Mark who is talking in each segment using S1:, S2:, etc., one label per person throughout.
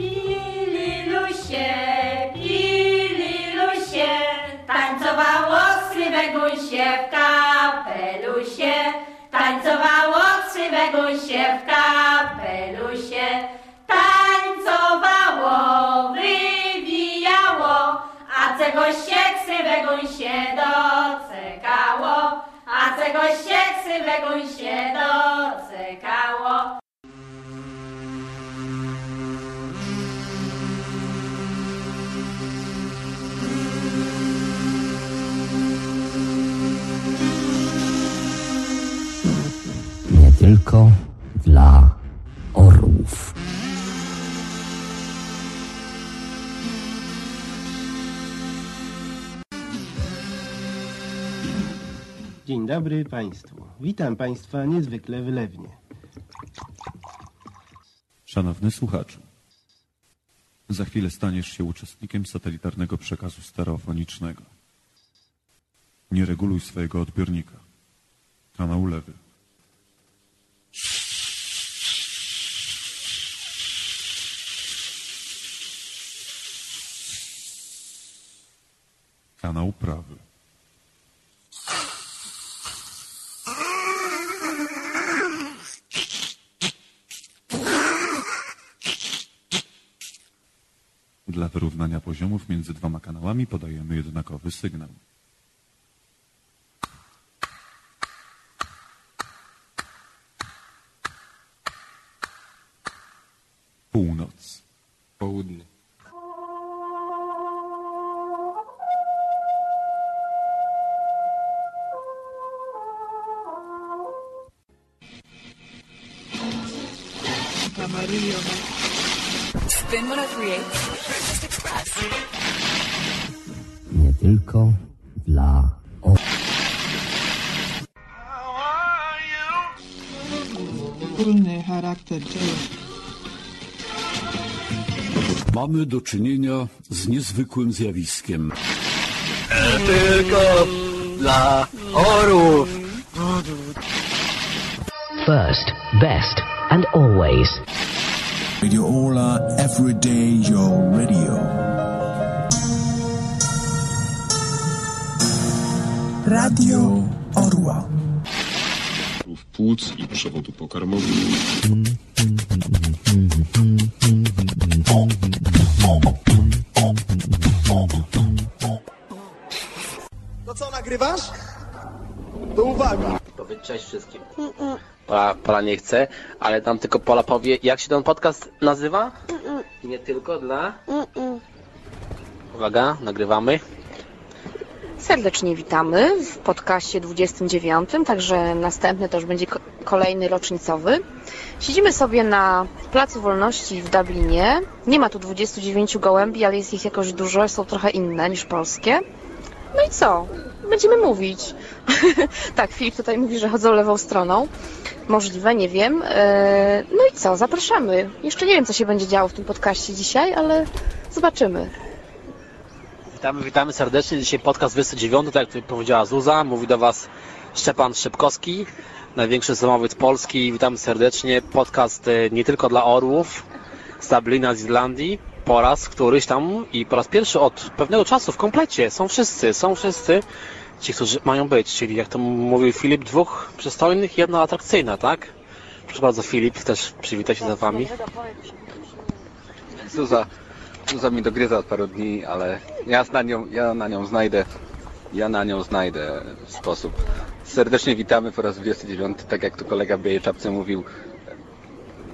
S1: Pililusie, pililusie, tańcowało krzywe gusie w kapelusie, tańcowało krzywe gusie w kapelusie, tańcowało, wywijało, a czego się krzywe gusie docekało, a czego się krzywe gusie docekało.
S2: Tylko dla orłów.
S3: Dzień dobry Państwu. Witam Państwa niezwykle wylewnie.
S4: Szanowny słuchaczu, za chwilę staniesz się uczestnikiem satelitarnego przekazu stereofonicznego. Nie reguluj swojego odbiornika. Kanał lewy. Kanał prawy. Dla wyrównania poziomów między dwoma kanałami podajemy jednakowy sygnał. Północ.
S3: Południe.
S5: Spin 1038. Just Express.
S2: Nie tylko dla.
S6: Ogólny charakter dzieła.
S7: Mamy do czynienia z niezwykłym zjawiskiem.
S8: Tylko dla orłów.
S9: First, best, and always.
S10: Radio Ola, everyday your radio. Radio Orła.
S11: płuc i przewodu pokarmowego.
S8: To co, nagrywasz? To uwaga.
S12: Powiedz cześć wszystkim. Pola, Pola nie chce, ale tam tylko Pola powie, jak się ten podcast nazywa? Nie tylko dla... Uwaga, nagrywamy.
S13: Serdecznie witamy w podcaście 29, także następny to już będzie ko- kolejny rocznicowy. Siedzimy sobie na Placu Wolności w Dublinie. Nie ma tu 29 gołębi, ale jest ich jakoś dużo, są trochę inne niż polskie. No i co? Będziemy mówić. tak, Filip tutaj mówi, że chodzą lewą stroną. Możliwe, nie wiem. Eee, No i co? Zapraszamy. Jeszcze nie wiem, co się będzie działo w tym podcaście dzisiaj, ale zobaczymy.
S12: Witamy, witamy serdecznie. Dzisiaj podcast 29, tak jak powiedziała Zuza. Mówi do Was Szczepan Szybkowski, największy samowiec Polski. Witamy serdecznie. Podcast e, nie tylko dla orłów z Dublina, z Irlandii. Po raz któryś tam i po raz pierwszy od pewnego czasu w komplecie. Są wszyscy, są wszyscy ci, którzy mają być. Czyli jak to mówił Filip, dwóch przystojnych, jedna atrakcyjna, tak? Proszę bardzo, Filip, też przywita się za Wami.
S14: Zuza, Zuza mi dogryza od paru dni, ale ja na nią, ja na nią znajdę, ja na nią znajdę sposób. Serdecznie witamy po raz 29, tak jak tu kolega w białej czapce mówił,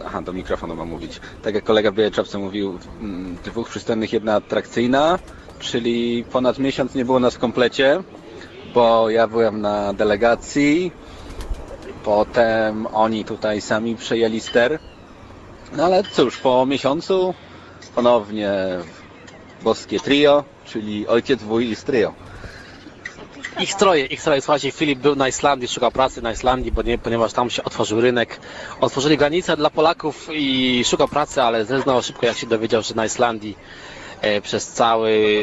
S14: aha, do mikrofonu mam mówić, tak jak kolega w białej czapce mówił, mm, dwóch przystępnych, jedna atrakcyjna, czyli ponad miesiąc nie było nas w komplecie, bo ja byłem na delegacji, potem oni tutaj sami przejęli ster, no ale cóż, po miesiącu ponownie boskie trio, czyli ojciec, wuj i stryjo.
S12: Ich troje, ich troje. Słuchajcie, Filip był na Islandii, szukał pracy na Islandii, bo nie, ponieważ tam się otworzył rynek. Otworzyli granice dla Polaków i szukał pracy, ale zrezygnował szybko, jak się dowiedział, że na Islandii e, przez cały,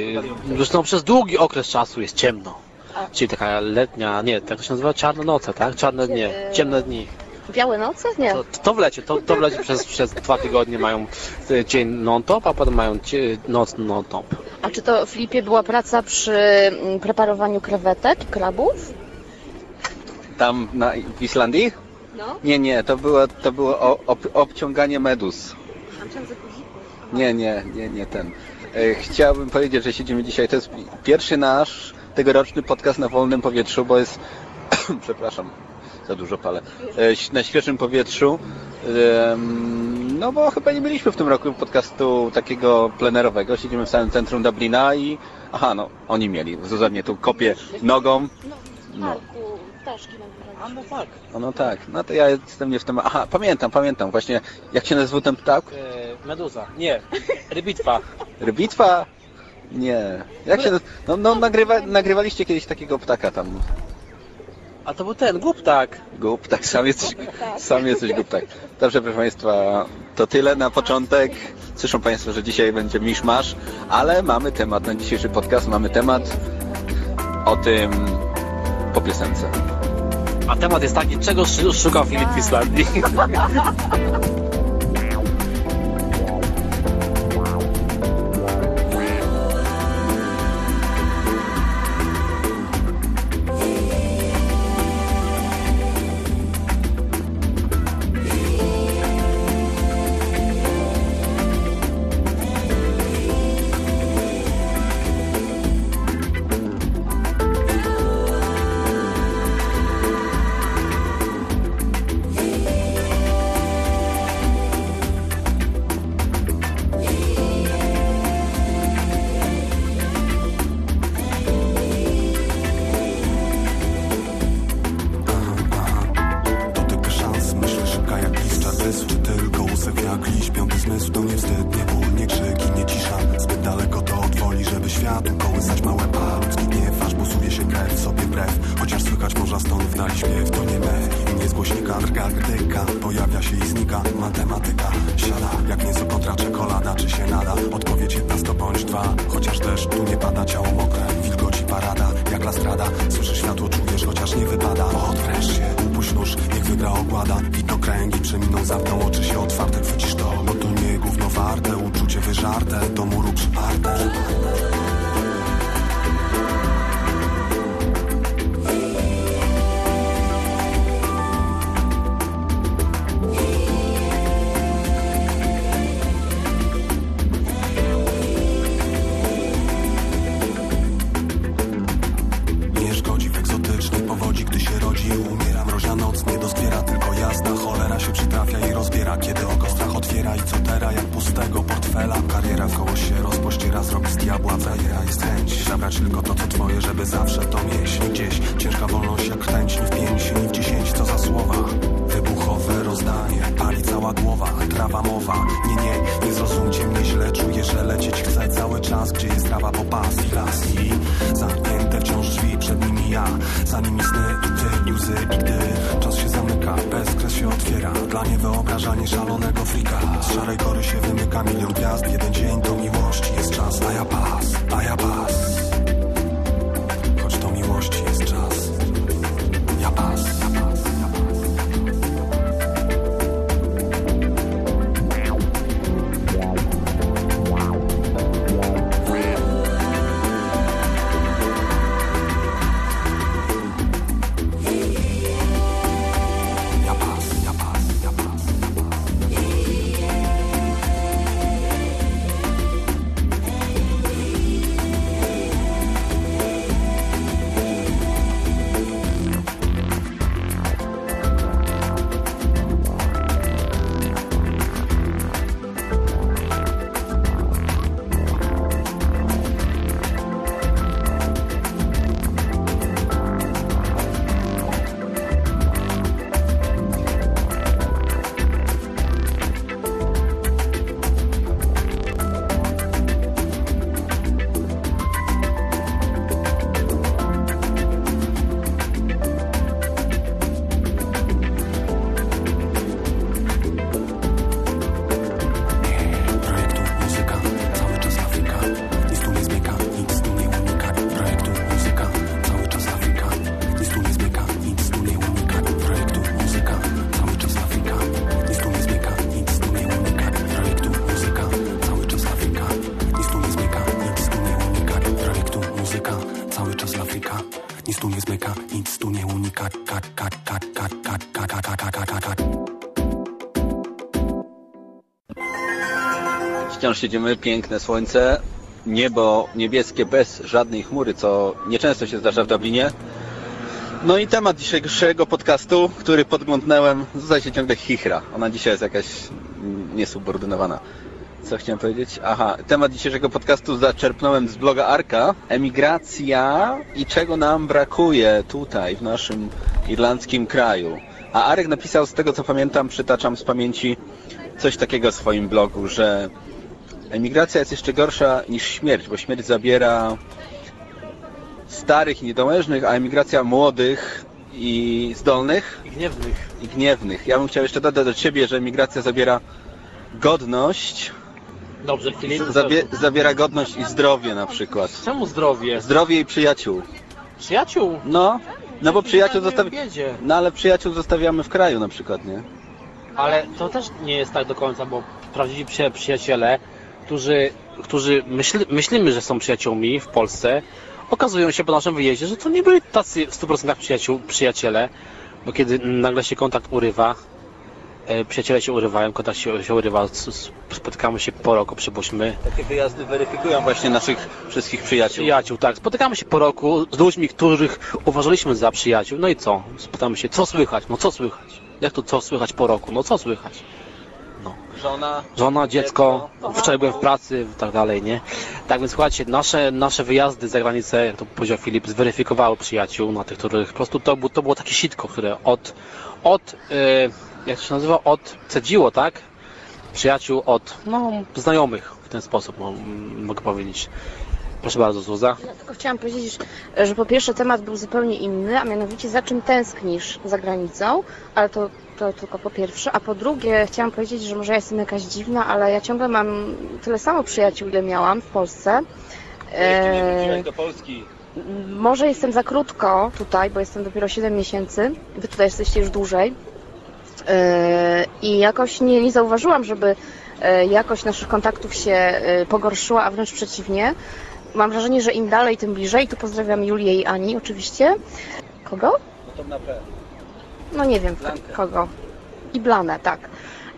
S12: zresztą przez długi okres czasu jest ciemno. Czyli taka letnia, nie, tak to się nazywa czarne noce, tak? Czarne dnie, ciemne dni.
S13: Białe noce? Nie.
S15: To, to w lecie, to, to w lecie przez, przez dwa tygodnie mają e, dzień non-top, a potem mają noc non-top.
S13: A czy to, Filipie, była praca przy mm, preparowaniu krewetek krabów?
S14: Tam na, w Islandii?
S13: No.
S14: Nie, nie, to było, to było o, ob, obciąganie medus. Nie, nie, nie, nie ten. E, Chciałbym powiedzieć, że siedzimy dzisiaj, to jest pierwszy nasz tegoroczny podcast na wolnym powietrzu, bo jest, przepraszam, za dużo palę, E, na świeżym powietrzu. No bo chyba nie mieliśmy w tym roku podcastu takiego plenerowego. Siedzimy w samym centrum Dublina i aha, no oni mieli. Zuza mnie tu kopie nogą. No.
S13: Ptaszki
S15: A no tak.
S14: No, no tak, no to ja jestem nie w tym. Aha, pamiętam, pamiętam. Właśnie jak się nazywał ten ptak?
S15: E, meduza. Nie, rybitwa.
S14: Rybitwa? Nie. Jak się. No, no nagrywa, nagrywaliście kiedyś takiego ptaka tam.
S15: A to był ten, głuptak.
S14: Głuptak, sam jesteś, sam jesteś głuptak. Dobrze, proszę Państwa, to tyle na początek. Słyszą Państwo, że dzisiaj będzie miszmasz, ale mamy temat na dzisiejszy podcast. Mamy temat o tym po piosence.
S15: A temat jest taki, czego sz- szukał Filip w Islandii.
S16: Wciąż
S14: siedzimy, piękne słońce, niebo niebieskie bez żadnej chmury, co nieczęsto się zdarza w Dublinie. No i temat dzisiejszego podcastu, który podglądnąłem, Zuzaj się ciągle chichra. Ona dzisiaj jest jakaś niesubordynowana. Co chciałem powiedzieć? Aha, temat dzisiejszego podcastu zaczerpnąłem z bloga Arka. Emigracja i czego nam brakuje tutaj, w naszym irlandzkim kraju. A Arek napisał, z tego co pamiętam, przytaczam z pamięci, coś takiego w swoim blogu, że emigracja jest jeszcze gorsza niż śmierć, bo śmierć zabiera starych i niedołężnych, a emigracja młodych i zdolnych
S12: I gniewnych.
S14: i gniewnych. Ja bym chciał jeszcze dodać do Ciebie, że emigracja zabiera godność,
S12: Dobrze, Filip.
S14: zabie, zabiera godność i zdrowie na przykład.
S12: Czemu zdrowie?
S14: Zdrowie i przyjaciół.
S12: Przyjaciół?
S14: No, no bo przyjaciół
S12: Zostawi...
S14: zostawi...
S12: biedzie.
S14: No ale przyjaciół zostawiamy w kraju na przykład, nie?
S12: Ale to też nie jest tak do końca, bo prawdziwi przyja- przyjaciele, którzy, którzy myśli, myślimy, że są przyjaciółmi w Polsce, okazują się po naszym wyjeździe, że to nie byli tacy w 100% przyjaciół, przyjaciele, bo kiedy nagle się kontakt urywa, e, przyjaciele się urywają, kontakt się, się urywa, spotykamy się po roku, przypuśćmy.
S14: Takie wyjazdy weryfikują właśnie naszych wszystkich przyjaciół.
S12: Przyjaciół, tak. Spotykamy się po roku z ludźmi, których uważaliśmy za przyjaciół. No i co? Spytamy się, co słychać? No co słychać? Jak to co słychać po roku? No co słychać?
S14: Żona,
S12: Żona, dziecko, wczoraj byłem w pracy i tak dalej, nie? Tak więc słuchajcie, nasze, nasze wyjazdy za granicę, jak to powiedział Filip, zweryfikowały przyjaciół, na tych, których po prostu to, to było takie sitko, które od, od e, jak to się nazywa, od cedziło, tak? Przyjaciół od, no, znajomych w ten sposób, no, mogę powiedzieć. Proszę bardzo, Zuza.
S13: Ja tylko chciałam powiedzieć, że po pierwsze temat był zupełnie inny, a mianowicie za czym tęsknisz za granicą, ale to, to tylko po pierwsze, a po drugie chciałam powiedzieć, że może ja jestem jakaś dziwna, ale ja ciągle mam tyle samo przyjaciół, ile miałam w Polsce. E,
S14: do Polski.
S13: może jestem za krótko tutaj, bo jestem dopiero 7 miesięcy, wy tutaj jesteście już dłużej. E, I jakoś nie, nie zauważyłam, żeby e, jakość naszych kontaktów się e, pogorszyła, a wręcz przeciwnie. Mam wrażenie, że im dalej, tym bliżej. Tu pozdrawiam Julię i Ani oczywiście. Kogo?
S14: No to na P.
S13: No nie wiem
S14: Blankę.
S13: kogo. I Blanę, tak.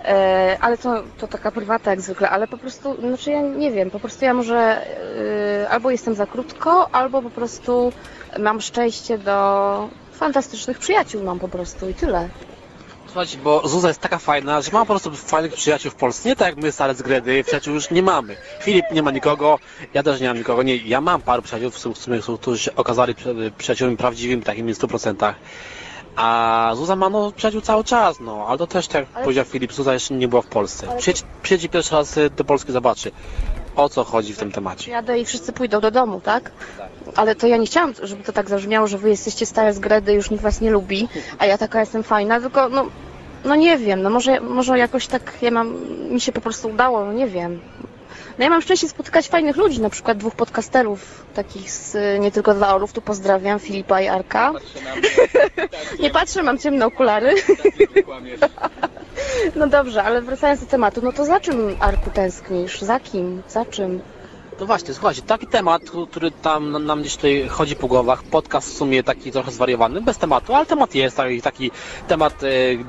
S13: E, ale to, to taka prywata jak zwykle, ale po prostu, znaczy ja nie wiem, po prostu ja może e, albo jestem za krótko, albo po prostu mam szczęście do fantastycznych przyjaciół mam po prostu i tyle.
S12: Słuchajcie, bo Zuza jest taka fajna, że ma po prostu fajnych przyjaciół w Polsce. Nie tak jak my, stare z Gredy, przyjaciół już nie mamy. Filip nie ma nikogo, ja też nie mam nikogo. Nie, ja mam paru przyjaciół, w sumie, którzy się okazali przy- przyjaciółmi prawdziwymi, takimi w 100%. A Zuza ma no, przyjaciół cały czas, no, ale to też tak jak
S13: Ale-
S12: powiedział Filip, Zuza jeszcze nie była w Polsce.
S13: Ale-
S12: Przyjedź, przyjedź pierwszy raz y, do Polski, zobaczy o co chodzi w tym temacie.
S13: Jadę i wszyscy pójdą do domu, tak? Ale to ja nie chciałam, żeby to tak zabrzmiało, że wy jesteście stare z Gredy, już nikt was nie lubi, a ja taka jestem fajna, tylko no, no nie wiem, no może, może jakoś tak ja mam, mi się po prostu udało, no nie wiem. No ja mam szczęście spotykać fajnych ludzi, na przykład dwóch podcasterów, takich z nie tylko dla Orów, tu pozdrawiam, Filipa i Arka. Nie patrzę, mam ciemne okulary. No dobrze, ale wracając do tematu, no to za czym Arku tęsknisz? Za kim? Za czym?
S12: No właśnie, słuchajcie, taki temat, który tam nam- nam gdzieś tutaj chodzi po głowach, podcast w sumie taki trochę zwariowany, bez tematu, ale temat jest, taki, taki temat e,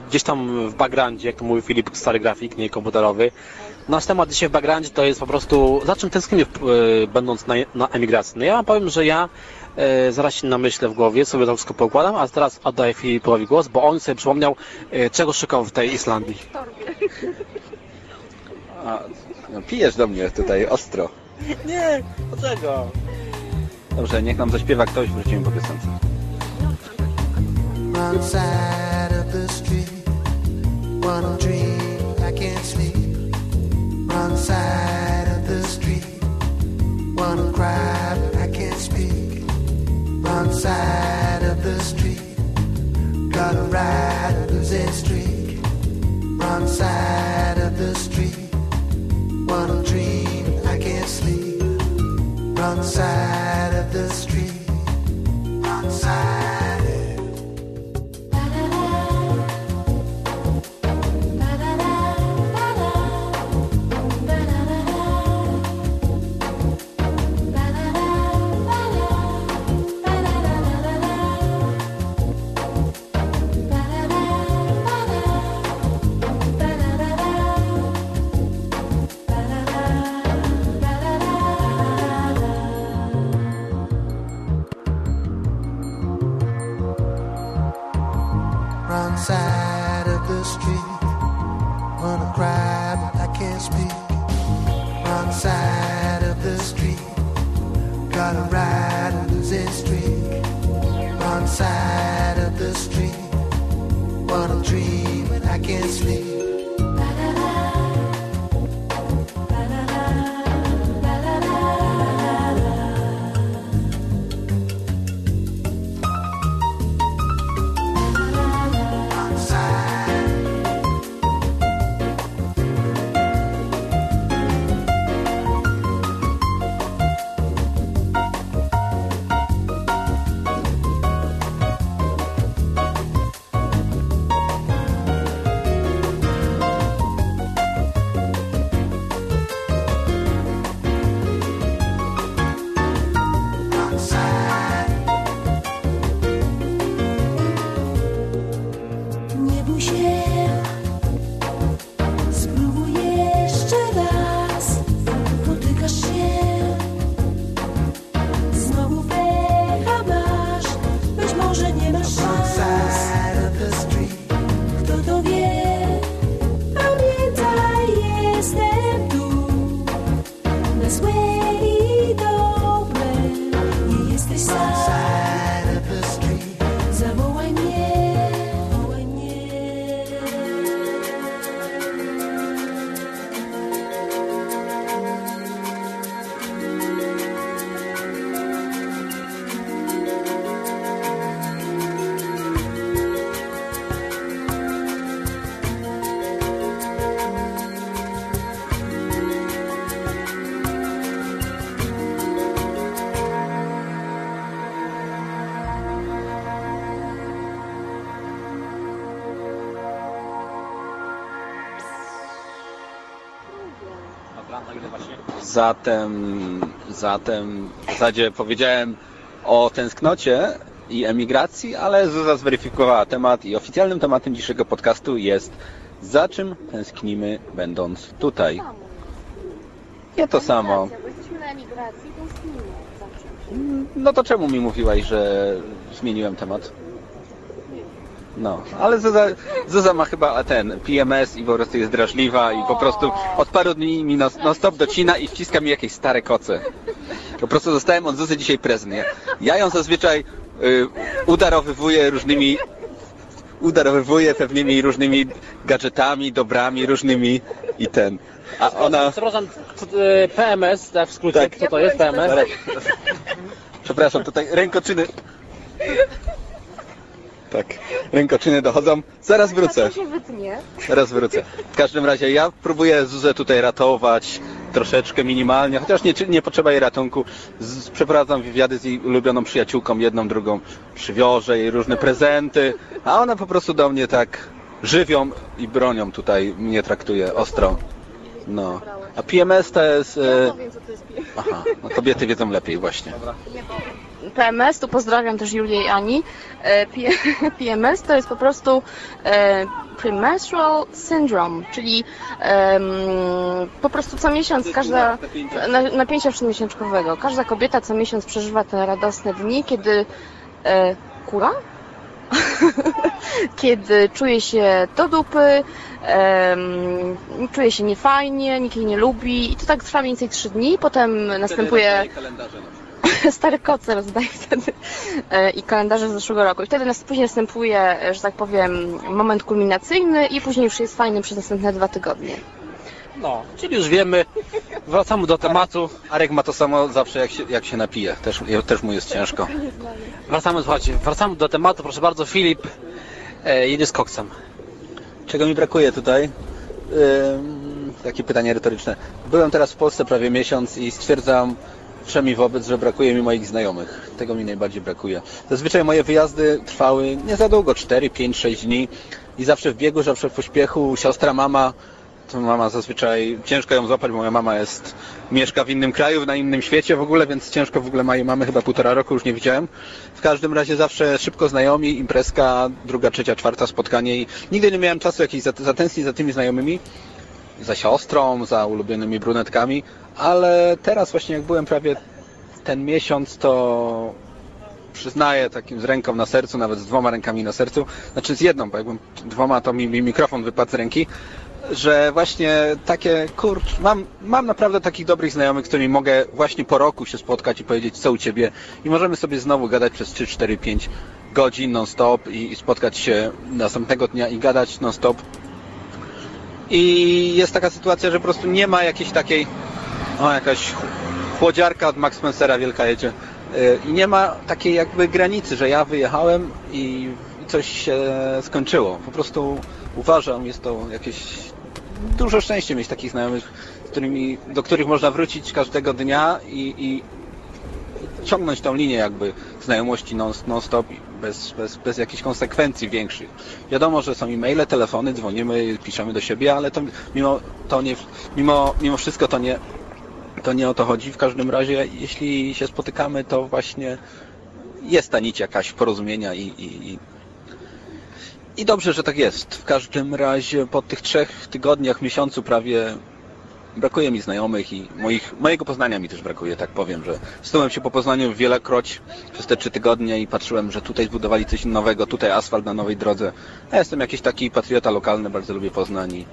S12: gdzieś tam w backgroundzie, jak to mówi Filip, stary grafik, nie komputerowy. Nasz temat dzisiaj w backgroundzie to jest po prostu, za czym tęsknimy e, będąc na, na emigracji. No ja wam powiem, że ja e, zaraz się namyślę w głowie, sobie to wszystko poukładam, a teraz oddaję Filipowi głos, bo on sobie przypomniał, e, czego szukał w tej Islandii.
S14: A, no, pijesz do mnie tutaj ostro.
S12: Nie, dlaczego?
S14: Dobrze, niech nam zaśpiewa ktoś, wrócimy po piosence.
S17: One side of the street, one dream I can't sleep. One side of the street, one cry I can't speak. One side of the street, got a ride losing streak. One side of the street, one dream I can't sleep. One side of the street, one side.
S14: Zatem, zatem w zasadzie powiedziałem o tęsknocie i emigracji, ale Zuza zweryfikowała temat i oficjalnym tematem dzisiejszego podcastu jest za czym tęsknimy będąc tutaj. Nie to samo.
S13: Czymś.
S14: No to czemu mi mówiłaś, że zmieniłem temat? No, ale Zuza, Zuza ma chyba ten PMS i po prostu jest drażliwa i po prostu od paru dni mi non non stop docina i wciska mi jakieś stare koce. Po prostu dostałem od Zuzy dzisiaj prezent. nie? Ja ją zazwyczaj y, udarowywuję różnymi udarowywuję pewnymi różnymi gadżetami, dobrami, różnymi i ten. A ona...
S12: Przepraszam, e, PMS, tak w skrócie,
S14: Tak.
S12: co to jest PMS?
S14: Przepraszam, tutaj rękoczyny. Tak, rękoczyny dochodzą. Zaraz wrócę.
S13: To się wytnie.
S14: Zaraz wrócę. W każdym razie ja próbuję Zuzę tutaj ratować troszeczkę minimalnie, chociaż nie, nie potrzeba jej ratunku. Z, przeprowadzam wywiady z jej ulubioną przyjaciółką, jedną, drugą. Przywiążę jej różne prezenty, a ona po prostu do mnie tak żywią i bronią tutaj mnie traktuje ostro. No. A PMS to jest... E...
S13: Powiem, co to jest PMS.
S14: Aha, no kobiety wiedzą lepiej właśnie.
S13: PMS, tu pozdrawiam też Julię i Ani. E, PMS to jest po prostu e, premenstrual syndrome, czyli po prostu co miesiąc każda na- napięcia przedmiesiączkowego. Każda kobieta co miesiąc przeżywa te radosne dni, kiedy e, kura? kiedy czuje się do dupy, em, czuje się niefajnie, nikt jej nie lubi i to tak trwa mniej więcej 3 dni, potem następuje stare koce rozdaję wtedy e, i kalendarze z zeszłego roku. I wtedy nas, później następuje, e, że tak powiem, moment kulminacyjny i później już jest fajny przez następne dwa tygodnie.
S12: No, czyli już wiemy, wracamy do tematu.
S14: Arek ma to samo zawsze jak się, jak się napije. Też, też mu jest ciężko.
S12: Wracamy, słuchajcie, wracamy do tematu, proszę bardzo, Filip e, jedzie z koksem.
S14: Czego mi brakuje tutaj? Ym, takie pytanie retoryczne. Byłem teraz w Polsce prawie miesiąc i stwierdzam wszemi wobec, że brakuje mi moich znajomych. Tego mi najbardziej brakuje. Zazwyczaj moje wyjazdy trwały nie za długo, 4, 5, 6 dni i zawsze w biegu, zawsze w pośpiechu. Siostra, mama, to mama zazwyczaj ciężko ją złapać, bo moja mama jest, mieszka w innym kraju, na innym świecie w ogóle, więc ciężko w ogóle mojej mamy, chyba półtora roku już nie widziałem. W każdym razie zawsze szybko znajomi, imprezka, druga, trzecia, czwarta spotkanie i nigdy nie miałem czasu jakiejś zat- zatęsknić za tymi znajomymi, za siostrą, za ulubionymi brunetkami, ale teraz właśnie jak byłem prawie ten miesiąc, to przyznaję takim z ręką na sercu, nawet z dwoma rękami na sercu, znaczy z jedną, bo jakbym dwoma to mi, mi mikrofon wypadł z ręki, że właśnie takie, kurcz, mam, mam naprawdę takich dobrych znajomych, z którymi mogę właśnie po roku się spotkać i powiedzieć, co u Ciebie i możemy sobie znowu gadać przez 3, 4, 5 godzin non-stop i, i spotkać się następnego dnia i gadać non-stop. I jest taka sytuacja, że po prostu nie ma jakiejś takiej, o jakaś chłodziarka od Max Spencera wielka jedzie. Yy, I nie ma takiej jakby granicy, że ja wyjechałem i coś się skończyło. Po prostu uważam, jest to jakieś dużo szczęście mieć takich znajomych, którymi, do których można wrócić każdego dnia i, i ciągnąć tą linię jakby znajomości non- non-stop i bez, bez, bez jakichś konsekwencji większych. Wiadomo, że są e-maile, telefony, dzwonimy, piszemy do siebie, ale to mimo, to nie, mimo, mimo wszystko to nie, to nie o to chodzi. W każdym razie, jeśli się spotykamy, to właśnie jest ta nić jakaś porozumienia i, i, i dobrze, że tak jest. W każdym razie po tych trzech tygodniach, miesiącu prawie brakuje mi znajomych i moich, mojego poznania mi też brakuje, tak powiem, że stałem się po Poznaniu wielekroć przez te trzy tygodnie i patrzyłem, że tutaj zbudowali coś nowego, tutaj asfalt na nowej drodze. Ja jestem jakiś taki patriota lokalny, bardzo lubię Poznań i,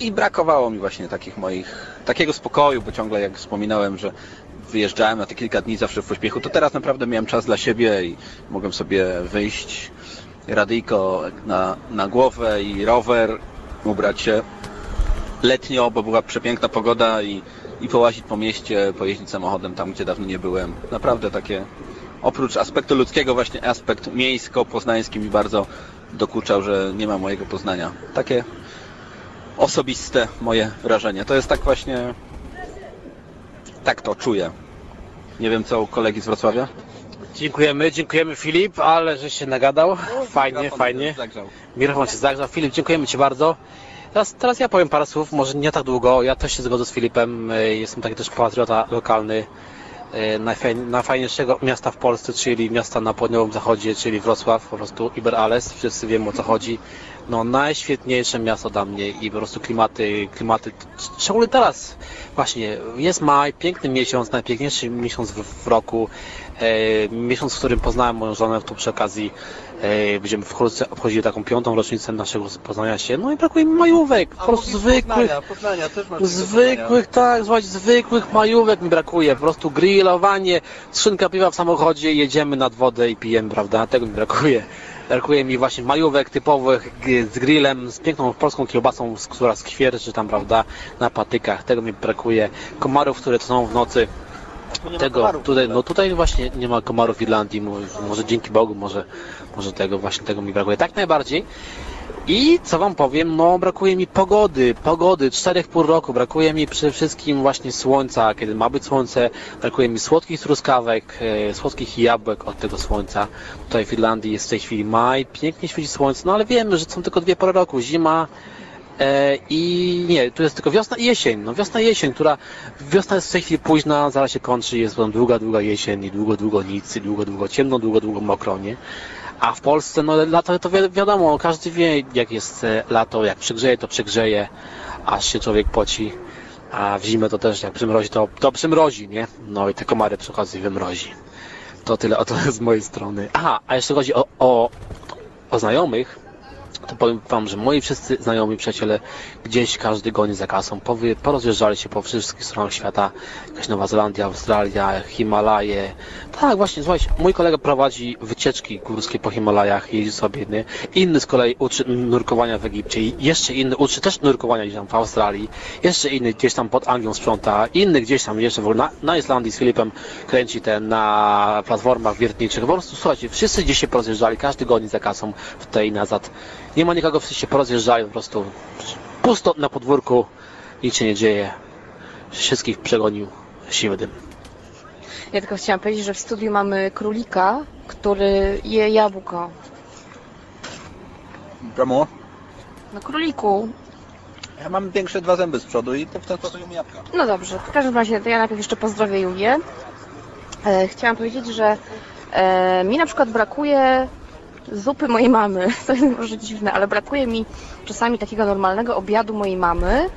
S14: i brakowało mi właśnie takich moich, takiego spokoju, bo ciągle jak wspominałem, że wyjeżdżałem na te kilka dni zawsze w pośpiechu, to teraz naprawdę miałem czas dla siebie i mogłem sobie wyjść radyjko na, na głowę i rower, ubrać się letnio, bo była przepiękna pogoda i, i połazić po mieście, pojeździć samochodem tam, gdzie dawno nie byłem. Naprawdę takie, oprócz aspektu ludzkiego, właśnie aspekt miejsko-poznański mi bardzo dokuczał, że nie ma mojego Poznania. Takie osobiste moje wrażenie. To jest tak właśnie, tak to czuję. Nie wiem, co u kolegi z Wrocławia?
S12: Dziękujemy, dziękujemy Filip, ale że się nagadał. Fajnie,
S14: Mikrofon
S12: fajnie. Mikrofon się zagrzał. Filip, dziękujemy Ci bardzo. Teraz, teraz ja powiem parę słów, może nie tak długo. Ja też się zgodzę z Filipem. e, Jestem taki też patriota lokalny najfajniejszego miasta w Polsce, czyli miasta na południowym zachodzie, czyli Wrocław, po prostu Iberales. Wszyscy wiemy o co chodzi. No najświetniejsze miasto dla mnie i po prostu klimaty, klimaty, szczególnie teraz właśnie, jest maj, piękny miesiąc, najpiękniejszy miesiąc w, roku, e, miesiąc, w którym poznałem moją żonę, tu przy okazji e, będziemy wkrótce obchodzili taką piątą rocznicę naszego poznania się, no i brakuje mi majówek, po prostu zwykłych,
S14: Poznania, Poznania. też
S12: zwykłych, tak, słuchajcie, zwykłych majówek mi brakuje, po prostu grillowanie, skrzynka piwa w samochodzie, jedziemy nad wodę i pijemy, prawda, tego mi brakuje. Brakuje mi właśnie majówek typowych z grillem, z piękną polską kiełbasą, która skwierczy tam, prawda, na patykach, tego mi brakuje. Komarów, które są w nocy, tego tutaj, no tutaj właśnie nie ma komarów w Irlandii, może, może dzięki Bogu, może, może tego właśnie tego mi brakuje. Tak najbardziej. I co wam powiem, no brakuje mi pogody, pogody, czterech pół roku, brakuje mi przede wszystkim właśnie słońca, kiedy ma być słońce, brakuje mi słodkich truskawek, e, słodkich jabłek od tego słońca. Tutaj w Irlandii jest w tej chwili maj, pięknie świeci słońce, no ale wiemy, że są tylko dwie pory roku, zima i nie, tu jest tylko wiosna i jesień, no wiosna i jesień, która, wiosna jest w tej chwili późna, zaraz się kończy, jest potem długa, długa jesień i długo, długo nic, i długo, długo ciemno, długo, długo mokro, nie? A w Polsce, no lato to wi- wiadomo, każdy wie jak jest e, lato, jak przygrzeje to przygrzeje, aż się człowiek poci, a w zimę to też jak przymrozi to, to przymrozi, nie? No i te komary przy okazji wymrozi. To tyle o to z mojej strony. Aha, a jeszcze chodzi o, o, o znajomych, to powiem wam, że moi wszyscy znajomi przyjaciele gdzieś każdy goni za kasą, powy, porozjeżdżali się po wszystkich stronach świata, jakaś Nowa Zelandia, Australia, Himalaje. Tak, właśnie, słuchajcie, mój kolega prowadzi wycieczki górskie po Himalajach, jeździ sobie, nie? inny z kolei uczy nurkowania w Egipcie, jeszcze inny uczy też nurkowania gdzieś tam w Australii, jeszcze inny gdzieś tam pod Anglią sprząta, inny gdzieś tam jeszcze w ogóle na, na Islandii z Filipem kręci ten na platformach wiertniczych. Po prostu słuchajcie, wszyscy gdzieś się porozjeżdżali, każdy goni za kasą w tej nazad. Nie ma nikogo, wszyscy się porozjeżdżają, po prostu pusto na podwórku, nic się nie dzieje. Wszystkich przegonił siły dym.
S13: Ja tylko chciałam powiedzieć, że w studiu mamy królika, który je jabłko.
S14: Czemu?
S13: No króliku.
S14: Ja mam większe dwa zęby z przodu i to w ten sposób jem jabłka.
S13: No dobrze, w każdym razie to ja najpierw jeszcze pozdrowię Julię. E, chciałam powiedzieć, że e, mi na przykład brakuje zupy mojej mamy. To jest może dziwne, ale brakuje mi czasami takiego normalnego obiadu mojej mamy.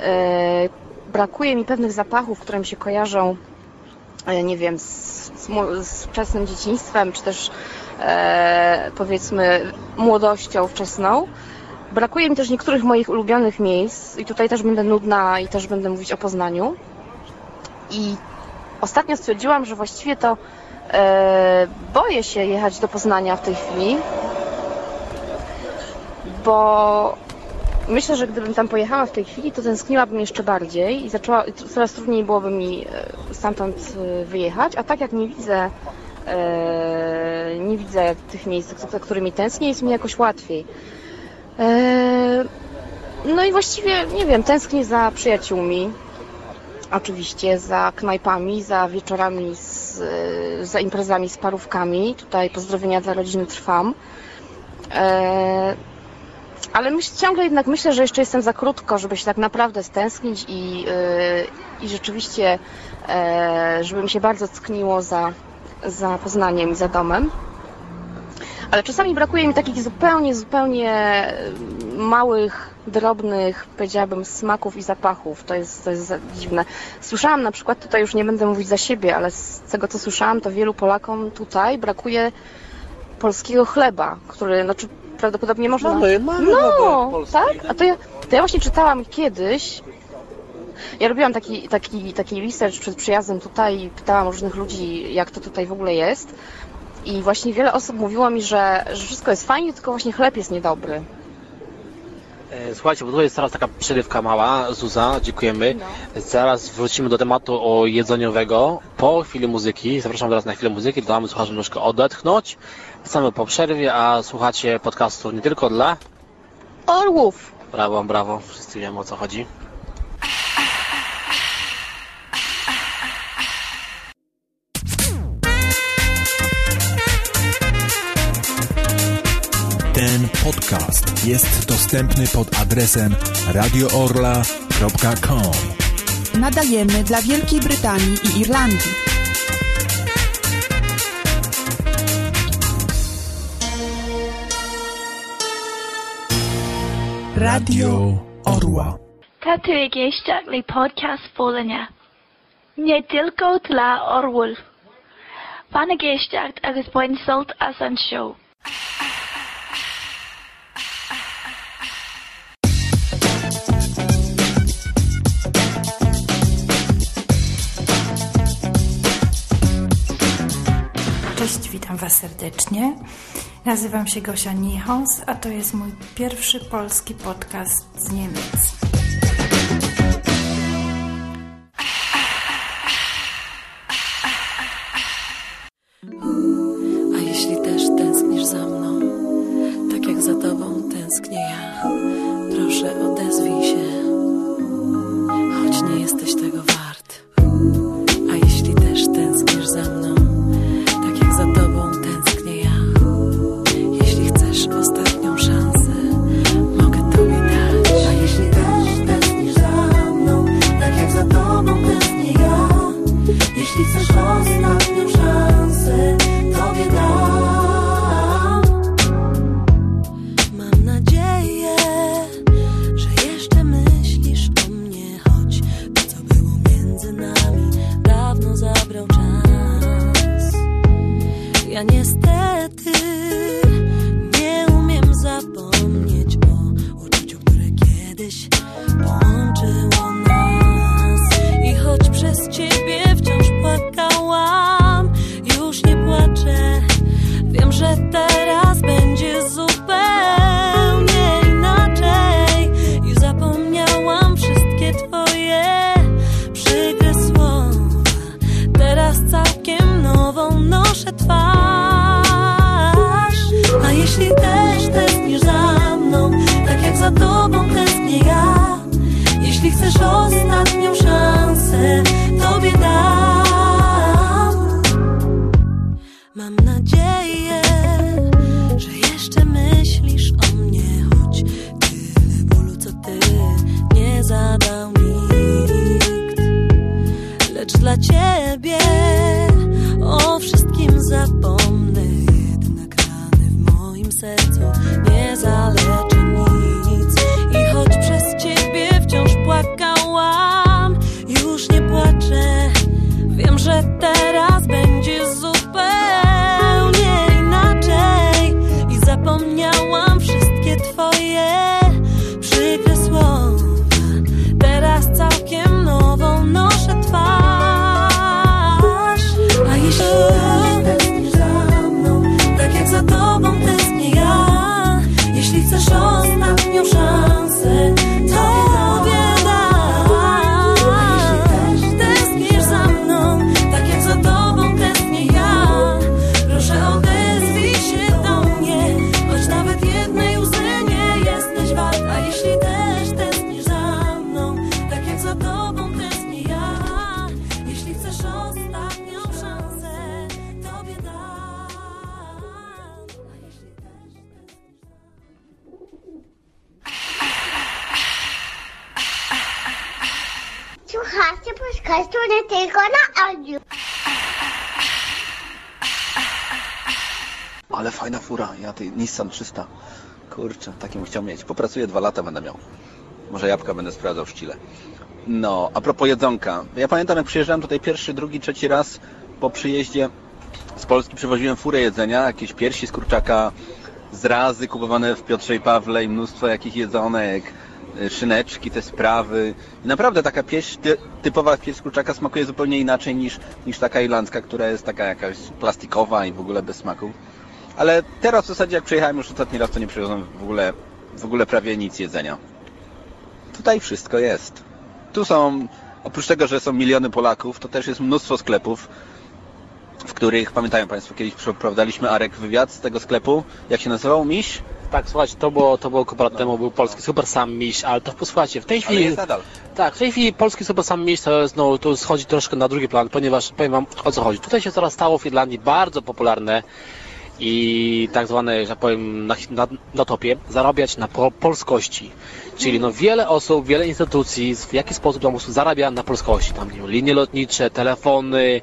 S13: E, brakuje mi pewnych zapachów, które mi się kojarzą, e, nie wiem, z, z, z wczesnym dzieciństwem, czy też e, powiedzmy młodością wczesną. Brakuje mi też niektórych moich ulubionych miejsc i tutaj też będę nudna i też będę mówić o Poznaniu. I ostatnio stwierdziłam, że właściwie to boję się jechać do Poznania w tej chwili, bo myślę, że gdybym tam pojechała w tej chwili, to tęskniłabym jeszcze bardziej i zaczęła, coraz trudniej byłoby mi e, stamtąd e, wyjechać, a tak jak nie widzę e, nie widzę tych miejsc, za którymi tęsknię, jest mi jakoś łatwiej. E, No i właściwie, nie wiem, tęsknię za przyjaciółmi, oczywiście, za knajpami, za wieczorami, z, za imprezami z parówkami. Tutaj pozdrowienia dla rodziny trwam. E, Ale myśl, ciągle jednak myślę, że jeszcze jestem za krótko, żeby się tak naprawdę stęsknić i, e, i rzeczywiście, e, żeby mi się bardzo tkniło za, za Poznaniem i za domem. Ale czasami brakuje mi takich zupełnie, zupełnie małych, drobnych, powiedziałabym, smaków i zapachów. To jest, to jest dziwne. Słyszałam na przykład, tutaj już nie będę mówić za siebie, ale z tego co słyszałam, to wielu Polakom tutaj brakuje polskiego chleba, który, no czy prawdopodobnie można...
S12: Mamy, mamy
S13: no,
S12: polski.
S13: tak? A to ja, to ja właśnie czytałam kiedyś, ja robiłam taki, taki, taki research przed przyjazdem tutaj i pytałam różnych ludzi, jak to tutaj w ogóle jest. I właśnie wiele osób mówiło mi, że, że wszystko jest fajnie, tylko właśnie chleb jest niedobry.
S12: E, Słuchajcie, bo tu jest teraz taka przerywka mała, Zuza, dziękujemy. Zaraz wrócimy do tematu o jedzeniowego po chwili muzyki. Zapraszam teraz na chwilę muzyki, damy słuchaczom troszkę odetchnąć. Wracamy po przerwie, a słuchacie podcastu nie tylko dla...
S13: Orłów!
S12: Brawo, brawo, wszyscy wiemy o co chodzi.
S10: Podcast jest dostępny pod adresem radioorla.com.
S6: Nadajemy dla Wielkiej Brytanii i Irlandii. Radio Orła.
S18: Tatuj geściakli podcast Folenia. Nie tylko dla orłów. Pana geściakt agus bhain sult as an show.
S19: Cześć, witam Was serdecznie. Nazywam się Gosia Nichos, a to jest mój pierwszy polski podcast z Niemiec.
S5: Dla ciebie o wszystkim zapomnę.
S14: Fajna fura, ja ty Nissan 300. Kurczę, takim chciał mieć. Popracuję dwa lata, będę miał. Może jabłka będę sprawdzał w Chile. No, a propos jedzonka. Ja pamiętam, jak przyjeżdżałem tutaj pierwszy, drugi, trzeci raz po przyjeździe z Polski, przywoziłem furę jedzenia, jakieś piersi z kurczaka, zrazy kupowane w Piotrze i Pawle i mnóstwo jakich jedzonek, y, szyneczki, te sprawy. I naprawdę taka pieś, ty, typowa pieś kurczaka smakuje zupełnie inaczej niż, niż taka irlandzka, która jest taka jakaś plastikowa i w ogóle bez smaku. Ale teraz w zasadzie jak przyjechałem już ostatni raz, to nie przywiozłem w ogóle, w ogóle prawie nic jedzenia. Tutaj wszystko jest. Tu są, oprócz tego, że są miliony Polaków, to też jest mnóstwo sklepów, w których, pamiętają Państwo, kiedyś przeprowadzaliśmy Arek wywiad z tego sklepu. Jak się nazywał? Miś?
S12: Tak, słuchajcie, to było, to było kilka lat temu, był polski Super Sam Miś, ale to posłuchajcie, w tej
S14: Ale
S12: chwili...
S14: jest nadal.
S12: Tak, w tej chwili polski Super Sam Miś to, jest, no, to schodzi troszkę na drugi plan, ponieważ powiem Wam o co chodzi. Tutaj się coraz stało w Irlandii bardzo popularne i tak zwane, że powiem, na, na, na topie, zarabiać na po, polskości. Czyli no wiele osób, wiele instytucji w jaki sposób po prostu zarabia na polskości. Tam nie wiem, linie lotnicze, telefony,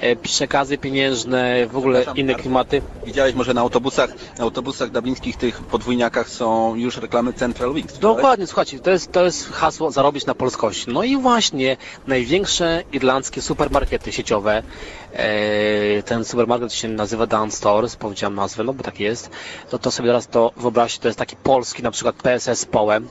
S12: e, przekazy pieniężne, w ogóle inne klimaty.
S14: Widziałeś może na autobusach, na autobusach dublińskich, tych podwójniakach są już reklamy Central Wings.
S12: Dokładnie, słuchajcie, to jest, to jest hasło zarobić na polskości. No i właśnie największe irlandzkie supermarkety sieciowe, e, ten supermarket się nazywa Down Stores, powiedziałem nazwę, no bo tak jest, to, to sobie teraz to wyobraźcie, to jest taki polski, na przykład PSS Połem.